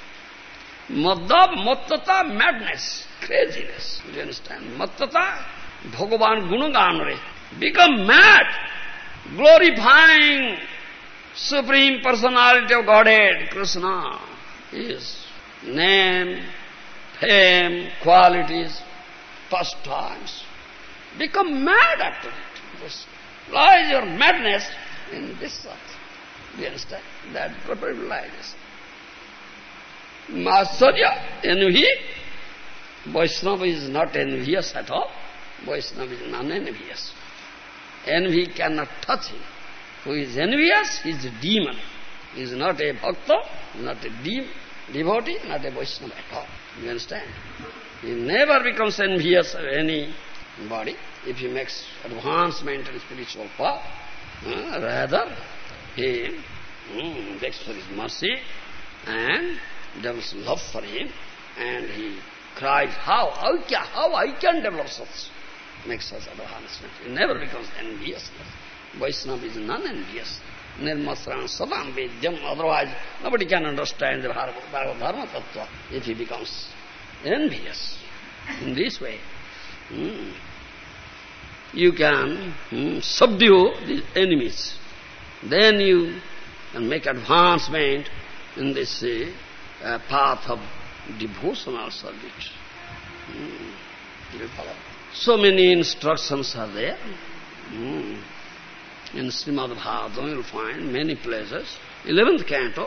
Madhab, mattata, madness, craziness. Do you understand? Mattata, Bhagavan Gunaganre. Become mad, glorifying Supreme Personality of Godhead, Krishna. His name, fame, qualities, pastimes. Become mad after it. This lies your madness in this sort. Do you understand? That proper lies. Matsarya, envy. Vaishnava is not envious at all. Vaishnava is non-envious. Envy cannot touch him. Who is envious is a demon. He is not a bhakta, not a de devotee, not a Vaishnava at all. You understand? He never becomes envious of anybody if he makes advancement in spiritual path. Uh, rather, he mm, begs for his mercy and develops love for him and he cries, how, how, can, how I can develop such, make such advancement. He never becomes envious. Vaishnava is non-envious. Nirmasran sadam vedyam. Otherwise, nobody can understand the Bhagavad Dharma Tattva if he becomes envious in this way. Hmm. You can hmm, subdue the enemies. Then you can make advancement in this uh, path of devotional service. Hmm. So many instructions are there. Hmm. In Srimad Bhagavatam you'll find many places. Eleventh canto,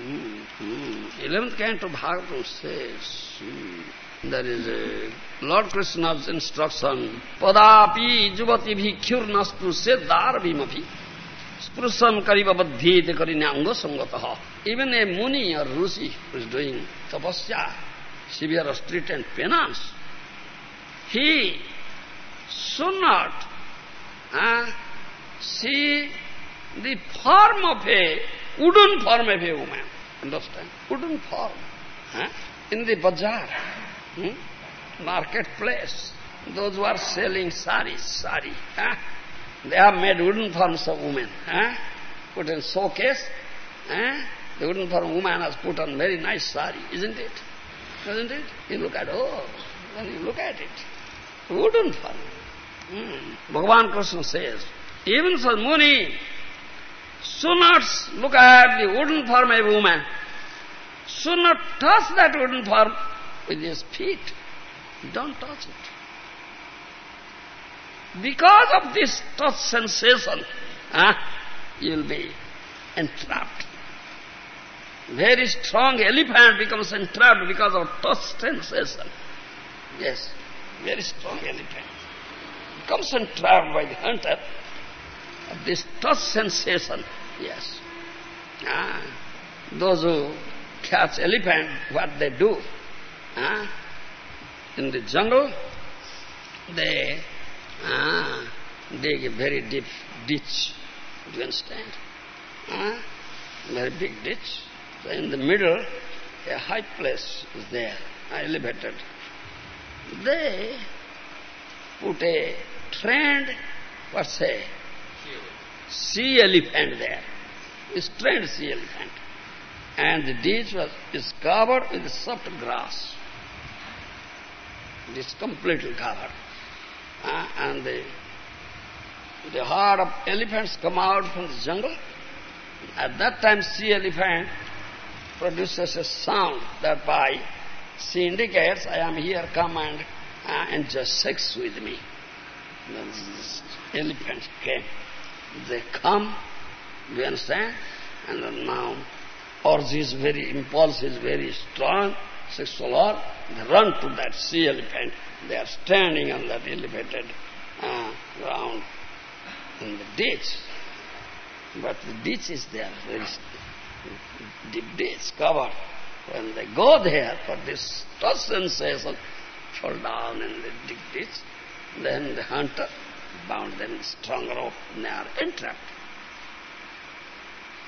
mm, mm, eleventh canto Bhagavatam says, mm, there is a Lord Krishna's instruction, Padapi juvati bhikhyur nastu seddar bhimapi sprusan kariva badhyete karina anga sangataha. Even a muni or rusi who is doing tapasya, severe street and penance, he should not uh, see the form of a wooden form of a woman. Understand? Wooden form. Huh? In the bazaar, hmm? marketplace, those who are selling saris, sari, huh? they have made wooden forms of women. Huh? Put in showcase. Huh? The wooden form woman has put on very nice sari, isn't it? Isn't it? You look at, oh, when you look at it, wooden form. Hmm. Bhagavan Krishna says, even for Muni, should not look at the wooden form of woman, should not touch that wooden form with his feet. Don't touch it. Because of this touch sensation, huh, you'll be entrapped. Very strong elephant becomes entrapped because of touch sensation. Yes, very strong elephant. Becomes entrapped by the hunter this touch sensation, yes. Ah, those who catch elephant, what they do? Ah, in the jungle, they ah, dig a very deep ditch. Do you understand? Ah, very big ditch. So in the middle, a high place is there, elevated. They put a trained, what say, sea elephant there, is trained sea elephant. And the ditch was, is covered with soft grass. It is completely covered. Uh, and the, the herd of elephants come out from the jungle. At that time, sea elephant produces a sound that by she indicates, I am here, come and uh, enjoy sex with me. This elephants came. They come, you understand? And now urge is very, impulse is very strong, sexual urge. They run to that sea elephant. They are standing on that elevated uh, ground in the ditch. But the ditch is there, very deep ditch covered. When they go there for this touch sensation, fall down in the deep ditch, then the hunter bound them strong rope and they are entrapped.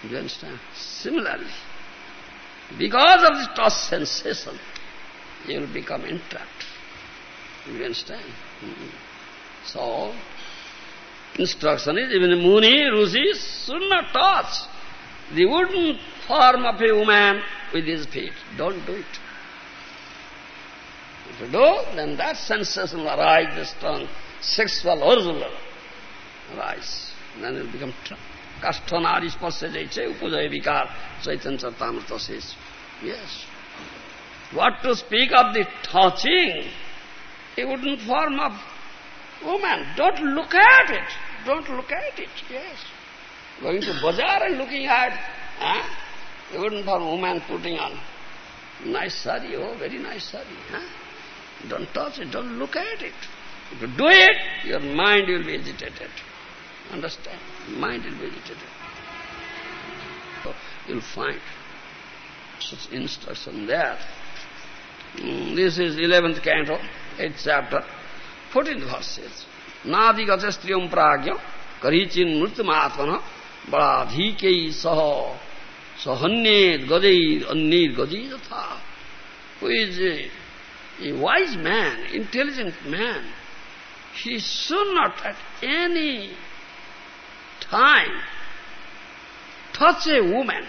You understand? Similarly, because of this touch sensation, you will become entrapped. You understand? Mm -hmm. So, instruction is even Muni, Rishis should not touch the wooden form of a woman with his feet. Don't do it. If you do, then that sensation will arise, the strong sexual arousal will arise. Then it will become Kashtanari spasya jaiche upujaya vikar Chaitanya Charitamrita says. Yes. What to speak of the touching, a wooden form of woman. Don't look at it. Don't look at it. Yes. Going to bazaar and looking at, huh? a wooden form woman putting on nice sari, oh, very nice sari. Don't touch it, don't look at it. If you do it, your mind will be agitated. Understand? Mind will be. So you'll find such instruction there. Mm, this is 11th canto, 8th chapter, 14th verses. Nadi gacha striyam pragya karichin mrityumatmana bradhikei saha sahanyed gajay annir gajay yatha. Who is a, a wise man, intelligent man, he should not at any time touch a woman.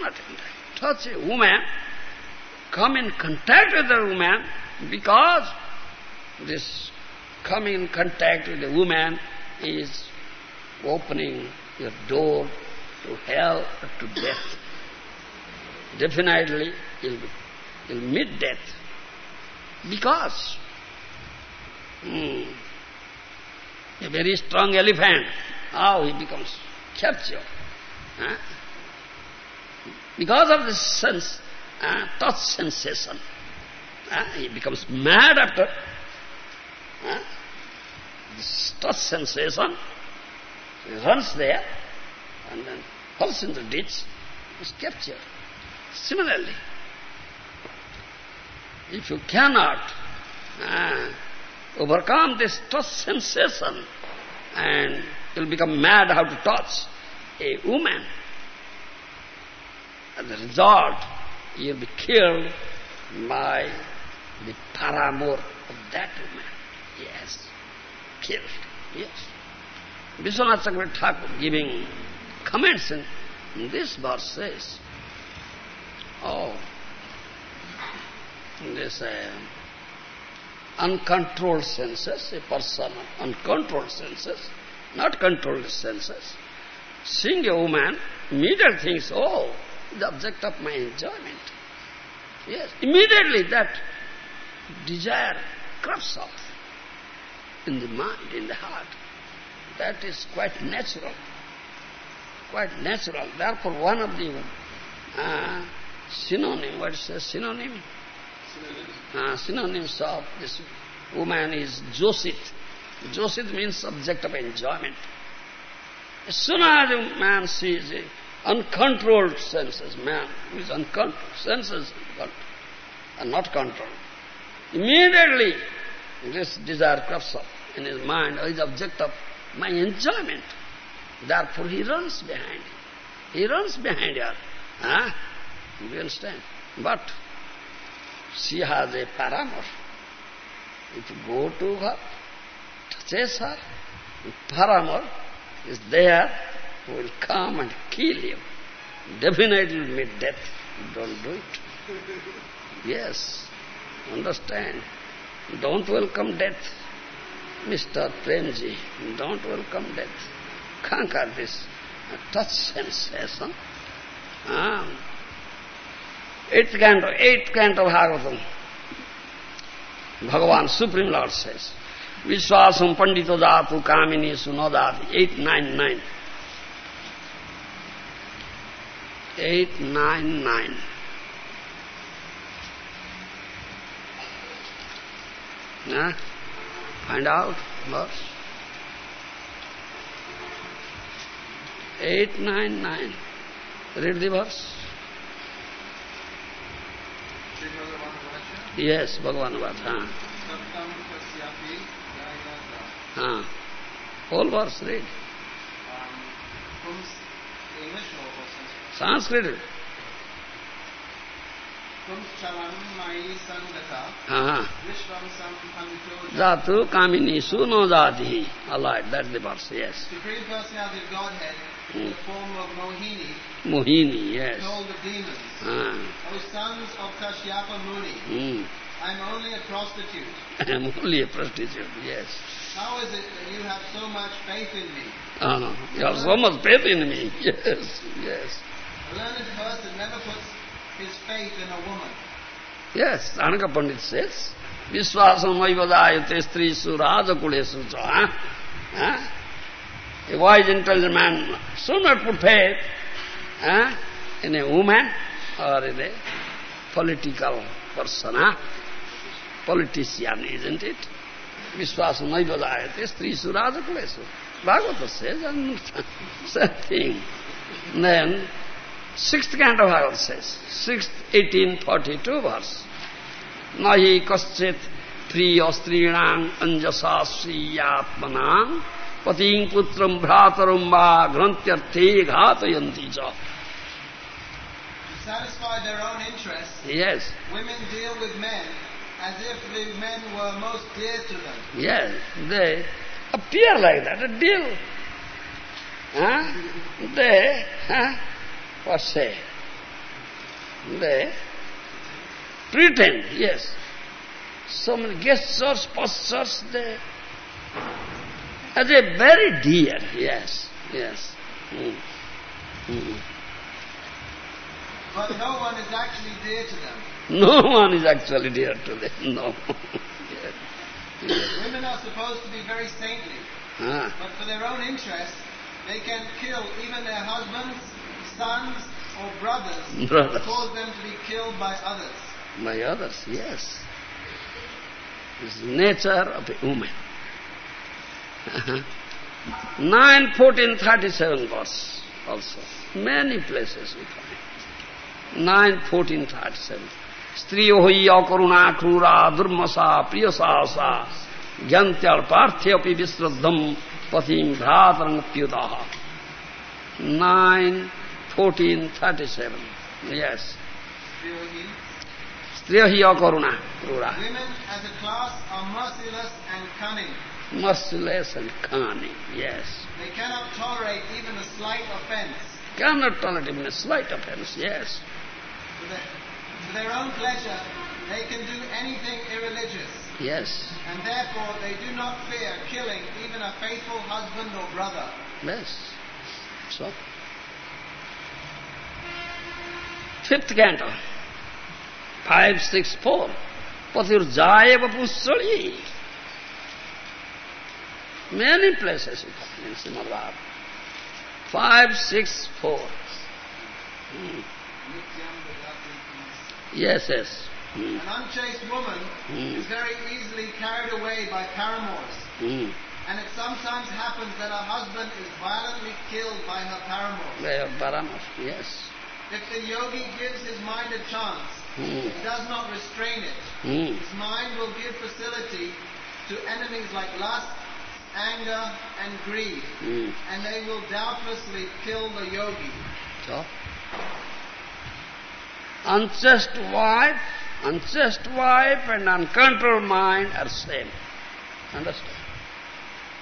Not touch a woman, come in contact with a woman, because this coming in contact with a woman is opening your door to hell or to death. Definitely you'll, you'll meet death. Because hmm, a very strong elephant, how he becomes captured. Huh? Because of this sense, uh, touch sensation, uh, he becomes mad after uh, this touch sensation. He runs there and then falls in the ditch, is captured. Similarly, if you cannot uh, overcome this touch sensation and you'll become mad how to touch a woman, as a result, you'll be killed by the paramour of that woman. Yes, killed. Yes. Vishwanath Chakravarti Thakur giving comments in, this verse says, oh, this uh, uncontrolled senses, a person uncontrolled senses, not controlled senses, seeing a woman, immediately thinks, oh, the object of my enjoyment. Yes, immediately that desire crops up in the mind, in the heart. That is quite natural. Quite natural. Therefore, one of the uh, synonym, what is a synonym? Uh, synonyms of this woman is Josit. Josit means subject of enjoyment. As soon as a man sees a uncontrolled senses, man who is uncontrolled, senses are not controlled. Immediately this desire crops up in his mind, or is object of my enjoyment. Therefore he runs behind. He runs behind her. Huh? You understand? But she has a paramour. If you go to her, touches her, the paramour is there, who will come and kill you. Definitely meet death. Don't do it. Yes, understand. Don't welcome death. Mr. Premji, don't welcome death. Conquer this touch sensation. Ah. Eighth canto, eighth canto Bhagavatam. Bhagavan, Supreme Lord says, Vishwasam Pandito Dhatu Kamini Sunodati, 899. 899. Yeah? Find out verse. 899. Read the verse. Sri Bhagavan Vacha, Yes, Bhagavan Vat. Huh? Saptam Kasyapi Jayata. Huh. Whole verse yes भगवान बात हाँ। हाँ। All were red Sanskrit जातु कामिनी सुनो जाति। Alright that the yes dhati. Alright, that's the verse, yes. Supreme Personality of Godhead, in the form of Mohini, Mohini, yes. told the demons, Ah. O sons of Kashyapa Muni, Mm. I'm only a prostitute. I'm only a prostitute, yes. How is it that you have so much faith in me? Oh, no. You have so much faith in me. Yes, yes. A learned person never puts his faith in a woman. Yes, Chanakya Pandit says, Vishwasam vaivadayate strisu rajakulesu cha. Huh? A wise, intelligent man should not put faith huh? in a woman or in a political person, huh? politician, isn't it? Vishwasam vaivadayate strisu rajakulesu. Bhagavata says, and same thing. Then, sixth canto Bhagavad says, sixth, 1842 verse. Nahi kaschit priya strinang anjasa sriyatmanang putram bhrataram va grantyarthe ghatayanti cha. To satisfy their own interests, Yes, women deal with men as if the men were most dear to them. yes, they appear like that, a deal. Huh? They, huh? what say? They pretend, yes. So many gestures, postures, they, as a very dear, yes, yes. Mm. Mm. But no one is actually dear to them. No one is actually dear to them, no. yes. Yes. Women are supposed to be very saintly, Ah. but for their own interests, they can kill even their husbands, sons, or brothers, Brothers. cause them to be killed by others. by others, yes. It's the nature of a woman. 9, 14, 37 verse also. Many places we find. 9, 14, 37. স্ত্রীয় হইয়া করুণা ক্রূরা দুর্মসা প্রিয়সাসা জ্ঞান্ত্যর্পার্থে অপি বিশ্রদ্ধম পথিং ভ্রাতরঙ্গপ্যুদাহ nine fourteen thirty seven yes স্ত্রীয় হি অকরুণা ক্রূরা Women as a class are merciless and cunning. merciless and cunning, yes. They cannot tolerate even a slight offense. Cannot tolerate even a slight offense, yes. For their, for their own pleasure, they can do anything irreligious, Yes, and therefore they do not fear killing even a faithful husband or brother. yes. So, fifth canto, five, six, four. Patirjaya Pusali. Many places we find in Bhagavatam. Five, six, four. Hmm. Yes, yes. Hmm. An unchaste woman Mm. is very easily carried away by paramours, Hmm. and it sometimes happens that her husband is violently killed by her paramour. They are paramas, yes. If the yogi gives his mind a chance, Hmm. he does not restrain it. Hmm. His mind will give facility to enemies like lust, anger, and greed, Hmm. and they will doubtlessly kill the yogi. So, unchaste wife, unchaste wife and uncontrolled mind are same. Understand?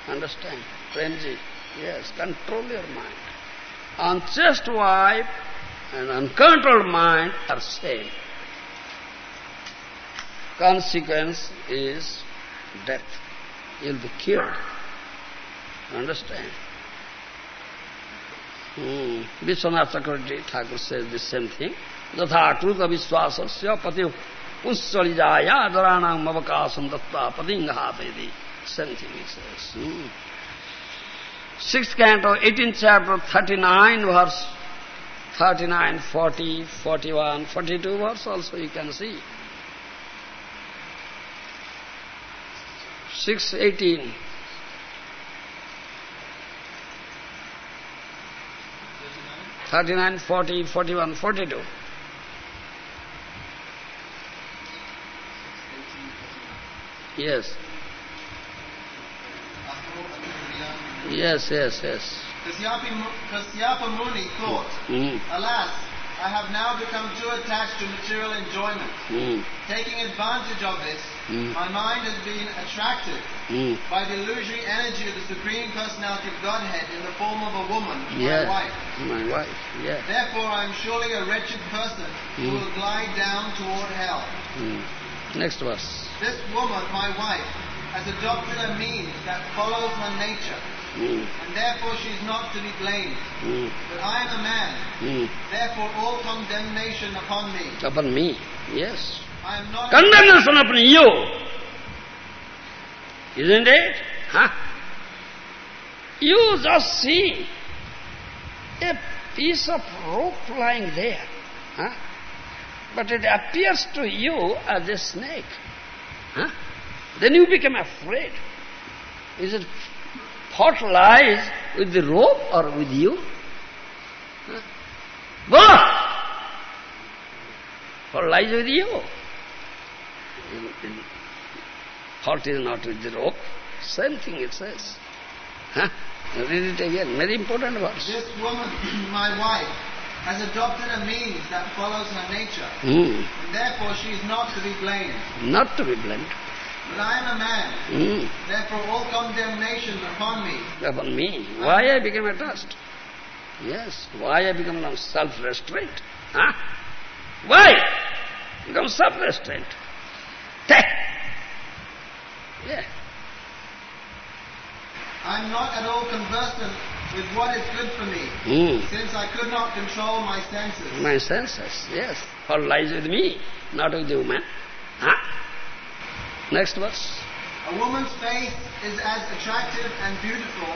Understand? Premji, yes, control your mind. Unchaste wife and uncontrolled mind are same. Consequence is death. You'll be killed. Understand? Hmm. Vishwanath Chakravarti Thakur says the same thing. Yatha kruta vishwasasya pati Pussalijaya dharanam avakasam datta padingaha vedi. Same thing he says. Hmm. Sixth canto, 18th chapter, 39 verse, 39, 40, 41, 42 verse also you can see. 6, 18. Thirty-nine, forty, forty-one, forty-two. Yes. Yes, yes, yes. Kasyapa Muni thought, Mm. Alas, I have now become too attached to material enjoyment. Mm. Taking advantage of this, Mm. my mind has been attracted Mm. by the illusory energy of the Supreme Personality of Godhead in the form of a woman, Yes. my wife. My wife, yes. Therefore, I am surely a wretched person who Mm. will glide down toward hell. Mm. Next verse. This woman, my wife, has adopted a means that follows her nature, Mm. and therefore she is not to be blamed. Mm. But I am a man, Mm. therefore all condemnation upon me. Upon me, yes. I am not. Condemnation upon you. Isn't it? Huh? You just see a piece of rope lying there. Huh? But it appears to you as a snake. Huh? Then you become afraid. Is it what lies with the rope or with you? Both! What lies with you? Fault is not with the rope. Same thing it says. Huh? Read it again. Very important verse. This woman, my wife, has adopted a means that follows her nature, Mm. therefore she is not to be blamed. Not to be blamed. But I am a man, Mm. therefore all condemnation upon me. Upon me. Why I became attached? Yes. Why I become self-restraint? Huh? Why? Become self-restraint. Take. Yeah. I am not at all conversant with what is good for me, Mm. since I could not control my senses. My senses, yes. What lies with me, not with the woman. Huh? Next verse. A woman's face is as attractive and beautiful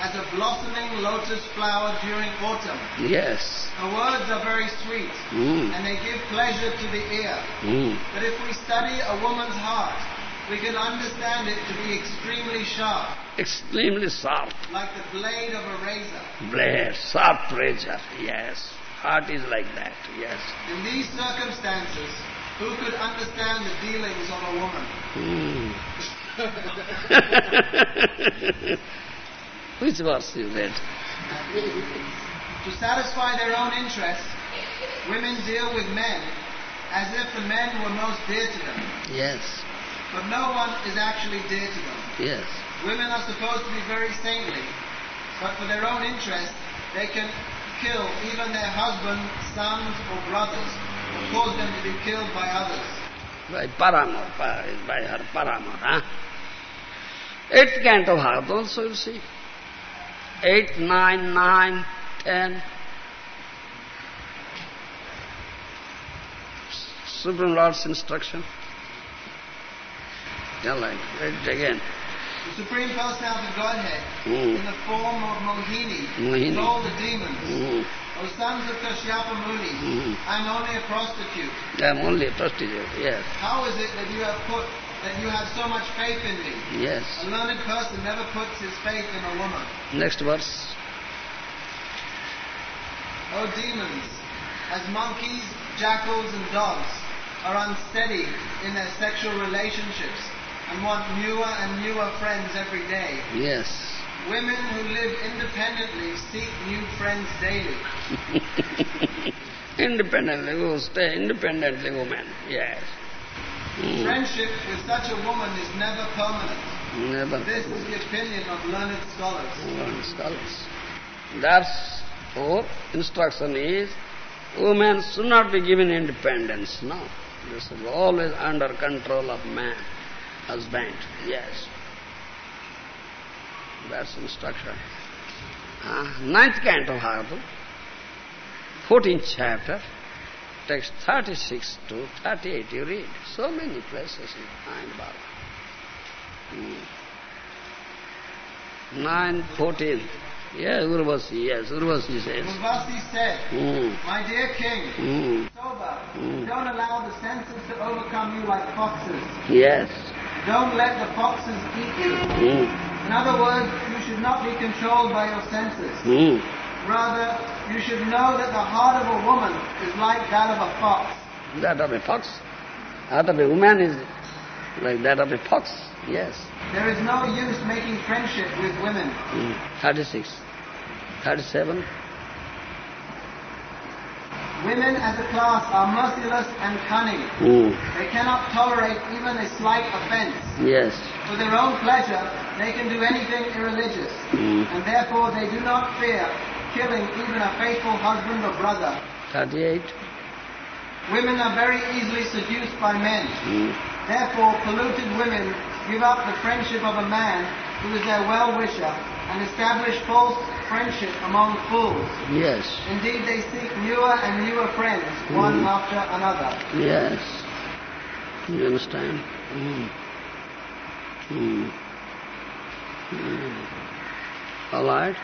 as a blossoming lotus flower during autumn. Yes. Her words are very sweet, Mm. and they give pleasure to the ear. Mm. But if we study a woman's heart, we can understand it to be extremely sharp, Extremely sharp. like the blade of a razor. Blade, sharp razor. Yes. Heart is like that. Yes. In these circumstances, who could understand the dealings of a woman? Mm. Which verse you read? To satisfy their own interests, women deal with men as if the men were most dear to them. Yes. But no one is actually dear to them. Yes. Women are supposed to be very saintly, but for their own interest, they can kill even their husbands, sons, or brothers, or cause them to be killed by others. By paramour, pa- by her paramour, huh? Eighth canto Bhagavad also you see. Eight, nine, nine, ten. Supreme Lord's instruction. Yeah, like, read it again. The Supreme Personality of Godhead, Mm. in the form of Mohini, Mohini. told the demons, Mm. Sons of Kashyapa Muni. I'm mm-hmm. only a prostitute. I'm only a prostitute, yes, How is it that you have put that you have so much faith in me? yes. A learned person never puts his faith in a woman. Next verse. O demons, as monkeys, jackals, and dogs are unsteady in their sexual relationships and want newer and newer friends every day, Yes. Women who live independently seek new friends daily. independently, who stay independently woman, yes. Mm. Friendship with such a woman is never permanent. Never This is the opinion of learned scholars. learn scholars. That's our instruction is women should not be given independence, no. This is always under control of man, husband, yes. That's instruction. Uh, ninth canto Bhagavatam, fourteenth chapter, Text 36 to 38 you read. So many places in Mahabharata. Hmm. 9, 14. Yes, Urvasi, yes, Urvasi says. Urvasi said, Hmm. My dear king, Hmm. sober, Mm. don't allow the senses to overcome you like foxes. Yes. Don't let the foxes eat you. Hmm. In other words, you should not be controlled by your senses. Hmm. Rather, you should know that the heart of a woman is like that of a fox. That of a fox. That of a woman is like that of a fox. Yes. There is no use making friendship with women. Hmm. 36. 37. Women as a class are merciless and cunning. Hmm. They cannot tolerate even a slight offense. Yes. For their own pleasure, they can do anything irreligious. Hmm. And therefore they do not fear killing even a faithful husband or brother. 38. Women are very easily seduced by men. Hmm. Therefore, polluted women give up the friendship of a man who is their well-wisher and establish false friendship among fools. Yes. Indeed, they seek newer and newer friends, one Mhm. after another. Yes. You understand? Hmm. Hmm. Hmm. All right.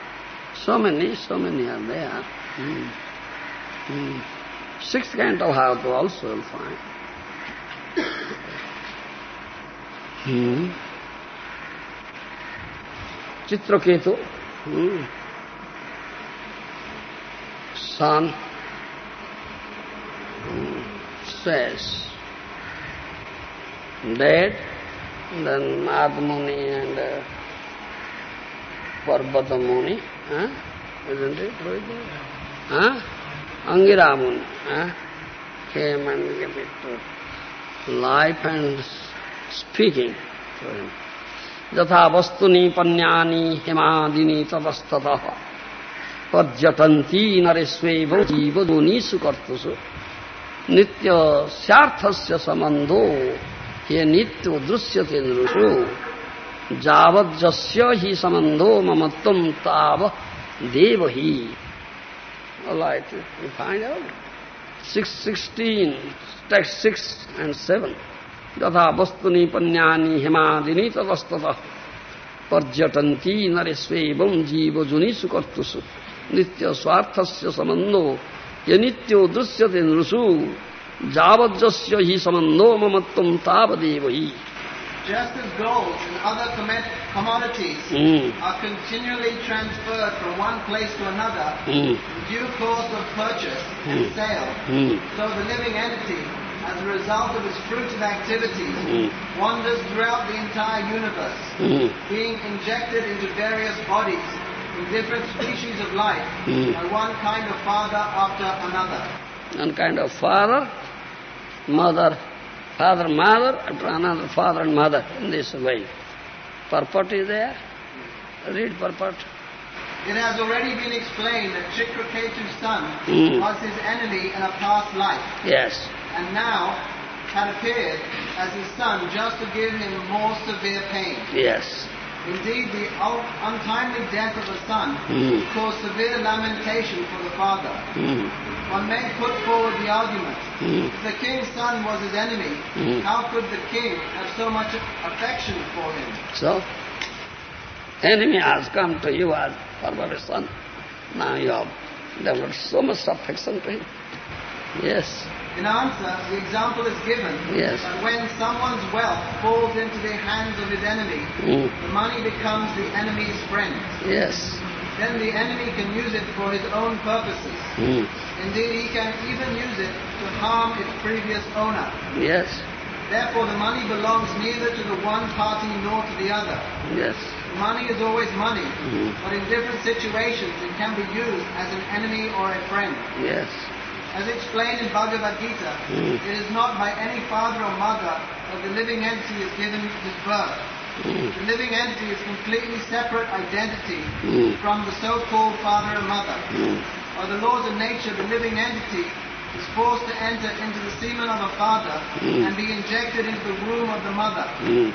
So many, so many are there. Hmm. Hmm. Sixth canto also you'll find. Chitraketu. Hmm. Son hmm, says dead, then Mad Muni and uh, Parvata Muni, huh? isn't it? Huh? Angira Muni huh? came and gave it to life and speaking to him. यथा वस्तुनि पन्यानि हिमादिनि ततस्ततः पर्यटन्ती नरेष्वेव जीवदोनीषु कर्तुषु नित्य स्यार्थस्य सम्बन्धो ये नित्यो दृश्यते नृषु जावज्जस्य हि सम्बन्धो ममत्वं ताव देव हि All right, you find out? 616, text 6 and 7. यथा वस्तुनि पन्यानि हिमादिनि ततस्ततः पर्यटन्ती नरेष्वेवं जीवजुनिषु कर्तुषु नित्य स्वार्थस्य सम्बन्धो य नित्यो दृश्यते नृषु जावज्जस्य हि सम्बन्धो ममत्वं तावदेव हि Just as gold and other commodities Hmm. are continually transferred from one place to another Hmm. in due course of purchase mm. and Hmm. sale, Hmm. so the living entity, as a result of its and activities, Hmm. wanders throughout the entire universe, Hmm. being injected into various bodies in different species of life Hmm. by one kind of father after another. One kind of father, mother, father, mother, after another father and mother in this way. Purport is there. Read purport. It has already been explained that Chitraketu's son Hmm. was his enemy in a past life, Yes. And now had appeared as his son just to give him more severe pain. Yes. Indeed, the untimely death of a son Hmm. caused severe lamentation for the father. One may put forward the argument, Hmm. if the king's son was his enemy, Hmm. how could the king have so much affection for him? So, enemy has come to you as Parvati son. Now you have developed so much affection to him. Yes. In answer, the example is given Yes. that when someone's wealth falls into the hands of his enemy, Hmm. the money becomes the enemy's friend. Yes. Then the enemy can use it for his own purposes. Hmm. Indeed, he can even use it to harm its previous owner. Yes. Therefore, the money belongs neither to the one party nor to the other. Yes. Money is always money, Hmm. but in different situations it can be used as an enemy or a friend. Yes. As explained in Bhagavad Gita, Hmm. it is not by any father or mother that the living entity is given his birth. Hmm. The living entity is completely separate identity Hmm. from the so-called father and mother. Hmm. By the laws of nature, the living entity is forced to enter into the semen of a father Hmm. and be injected into the womb of the mother. Hmm.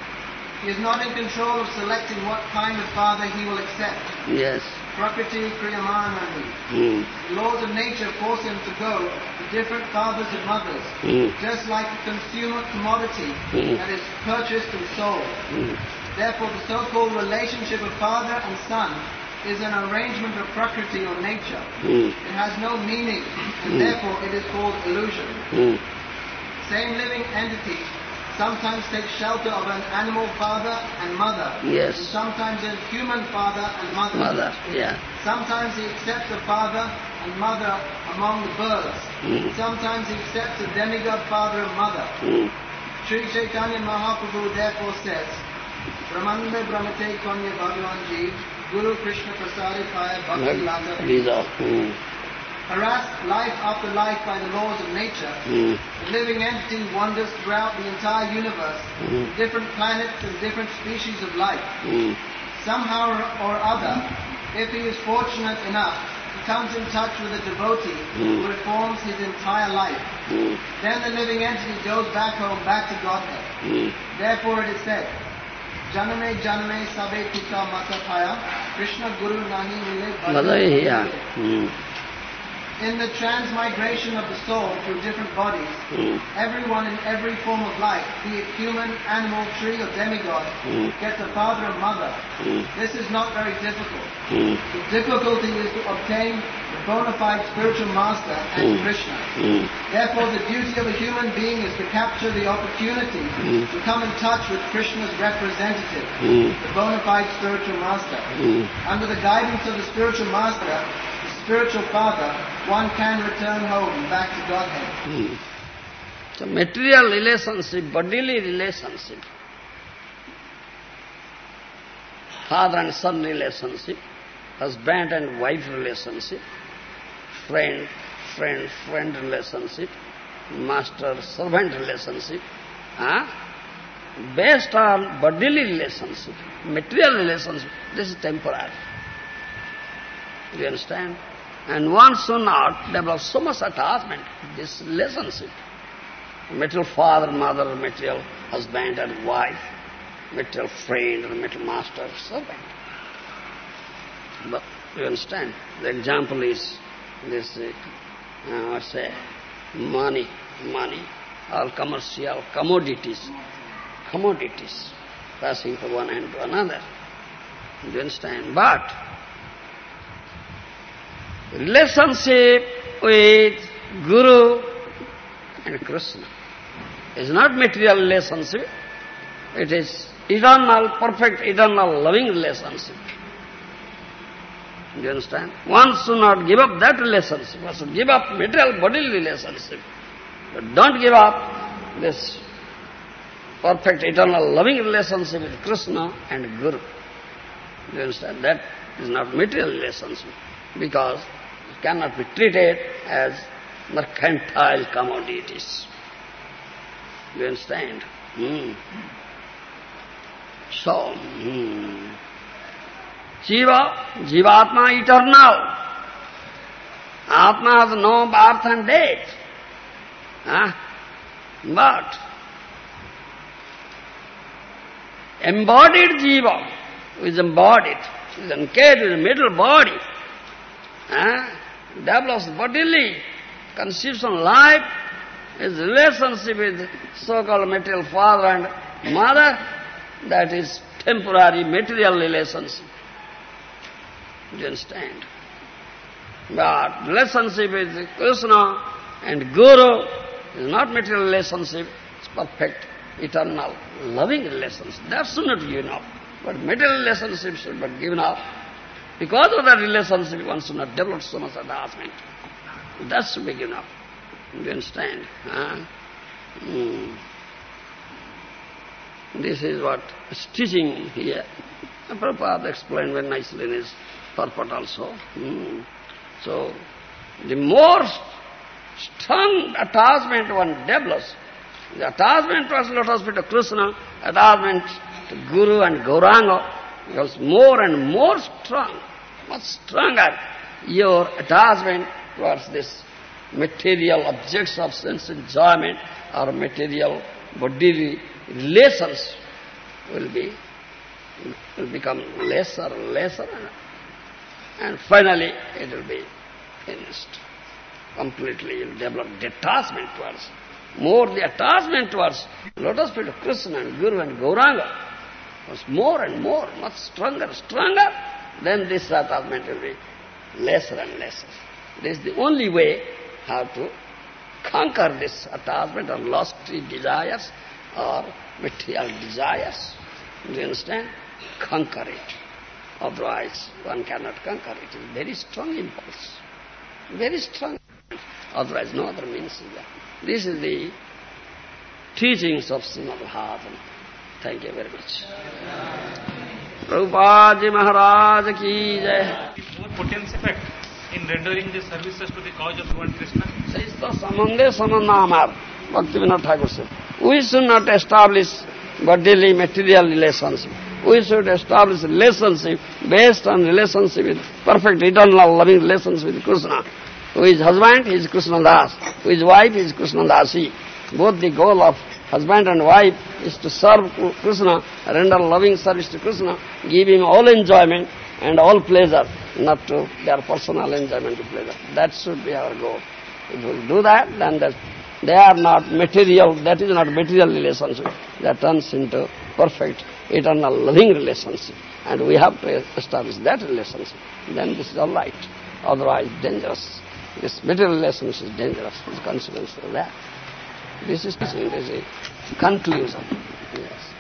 He is not in control of selecting what kind of father he will accept. Yes. Prakriti Kriyamanani. Hmm. The laws of nature force him to go to different fathers and mothers, Hmm. just like a consumer commodity Hmm. that is purchased and sold. Hmm. Therefore, the so-called relationship of father and son is an arrangement of Prakriti or nature. Hmm. It has no meaning, and Hmm. therefore it is called illusion. Same living entity sometimes takes shelter of an animal father and mother, Yes. and sometimes a human father and mother. Mother. Yeah. Sometimes he accepts a father and mother among the birds. Hmm. Sometimes he accepts a demigod father and mother. Hmm. Sri Chaitanya Mahaprabhu therefore says, Brahmanda Bhramite Konya Bhagyavan Jeev, Guru Krishna Prasade Paya Bhakti Lata. Harassed life after life by the laws of nature, Hmm. the living entity wanders throughout the entire universe, Hmm. different planets and different species of life. Hmm. Somehow or other, if he is fortunate enough, he comes in touch with a devotee who Hmm. reforms his entire life. Hmm. Then the living entity goes back home, back to Godhead. Hmm. Therefore it is said, Janame Janame Sabe Pita Mata Paya, Krishna Guru Nahi Mile Bhajam Mother here. Mile." Hmm. In the transmigration of the soul through different bodies, Hmm. everyone in every form of life, be it human, animal, tree or demigod, Hmm. gets a father and mother. Hmm. This is not very difficult. The difficulty is to obtain the bona fide spiritual master and. Krishna. Therefore, the duty of a human being is to capture the opportunity to come in touch with Krishna's representative, the bona fide spiritual master. Under the guidance of the spiritual master, spiritual father, one can return home back to Godhead. Hmm. So material relationship, bodily relationship, father and son relationship, husband and wife relationship, friend, friend, friend relationship, master, servant relationship, huh? based on bodily relationship, material relationship, this is temporary. Do you understand? And one should not develop so much attachment to this relationship. Material father, mother, material husband and wife, material friend, or material master, servant. But you understand? The example is this, uh, say, money, money, all commercial commodities, commodities, passing from one hand to another. Do you understand? But relationship with Guru and Krishna is not material relationship, it is eternal, perfect, eternal, loving relationship. Do you understand? One should not give up that relationship. One should give up material bodily relationship. But don't give up this perfect, eternal, loving relationship with Krishna and Guru. Do you understand? That is not material relationship because cannot be treated as mercantile commodities. You understand? Hmm. So, hmm. Jiva, Jivatma eternal. Atma has no birth and death. Huh? But embodied Jiva, is embodied, is encaged with a middle body, huh? Develops bodily, conception on life, his relationship with so-called material father and mother, that is temporary material relationship. Do you understand? But relationship with Krishna and Guru is not material relationship, it's perfect, eternal, loving relationship. That should not given up. But material relationship should be given up. Because of that relationship, one should not develop so much attachment. That should be given up. Do you understand? Huh? Hmm. This is what is teaching here. Prabhupada explained very nicely in his purport also. Hmm. So, the more strong attachment one develops, the attachment towards Lotus feet of Krishna, attachment to Guru and Gauranga becomes more and more strong, much stronger. Your attachment towards this material objects of sense enjoyment or material bodily relations will be will become lesser and lesser and, finally it will be finished. Completely you will develop detachment towards more the attachment towards lotus feet of Krishna and Guru and Gauranga was more and more, much stronger, stronger, then this attachment will be lesser and lesser. This is the only way how to conquer this attachment or lustful desires or material desires. Do you understand? Conquer it. Otherwise, one cannot conquer it. It is very strong impulse. Very strong. Otherwise, no other means is there. This is the teachings of Srimad Bhagavatam. Thank you very much. Prabhupada Maharaj ki jai. more potency effect in rendering the services to the cause of Lord Krishna? Says the samande samandamar. Bhakti Vinod Thakur said. We should not establish bodily material relationship. We should establish relationship based on relationship with perfect eternal loving relationship with Krishna. Who is husband, he is Krishna Das. Who is wife, he is Krishna Dasi. Both the goal of husband and wife is to serve Krishna, render loving service to Krishna, give him all enjoyment and all pleasure, not to their personal enjoyment to pleasure. That should be our goal. If we do that, then that they are not material, that is not material relationship. That turns into perfect, eternal, loving relationship. And we have to establish that relationship. Then this is all right. Otherwise, dangerous. This material relationship is dangerous. It's consequence of that. This is, this is a conclusion. Yes.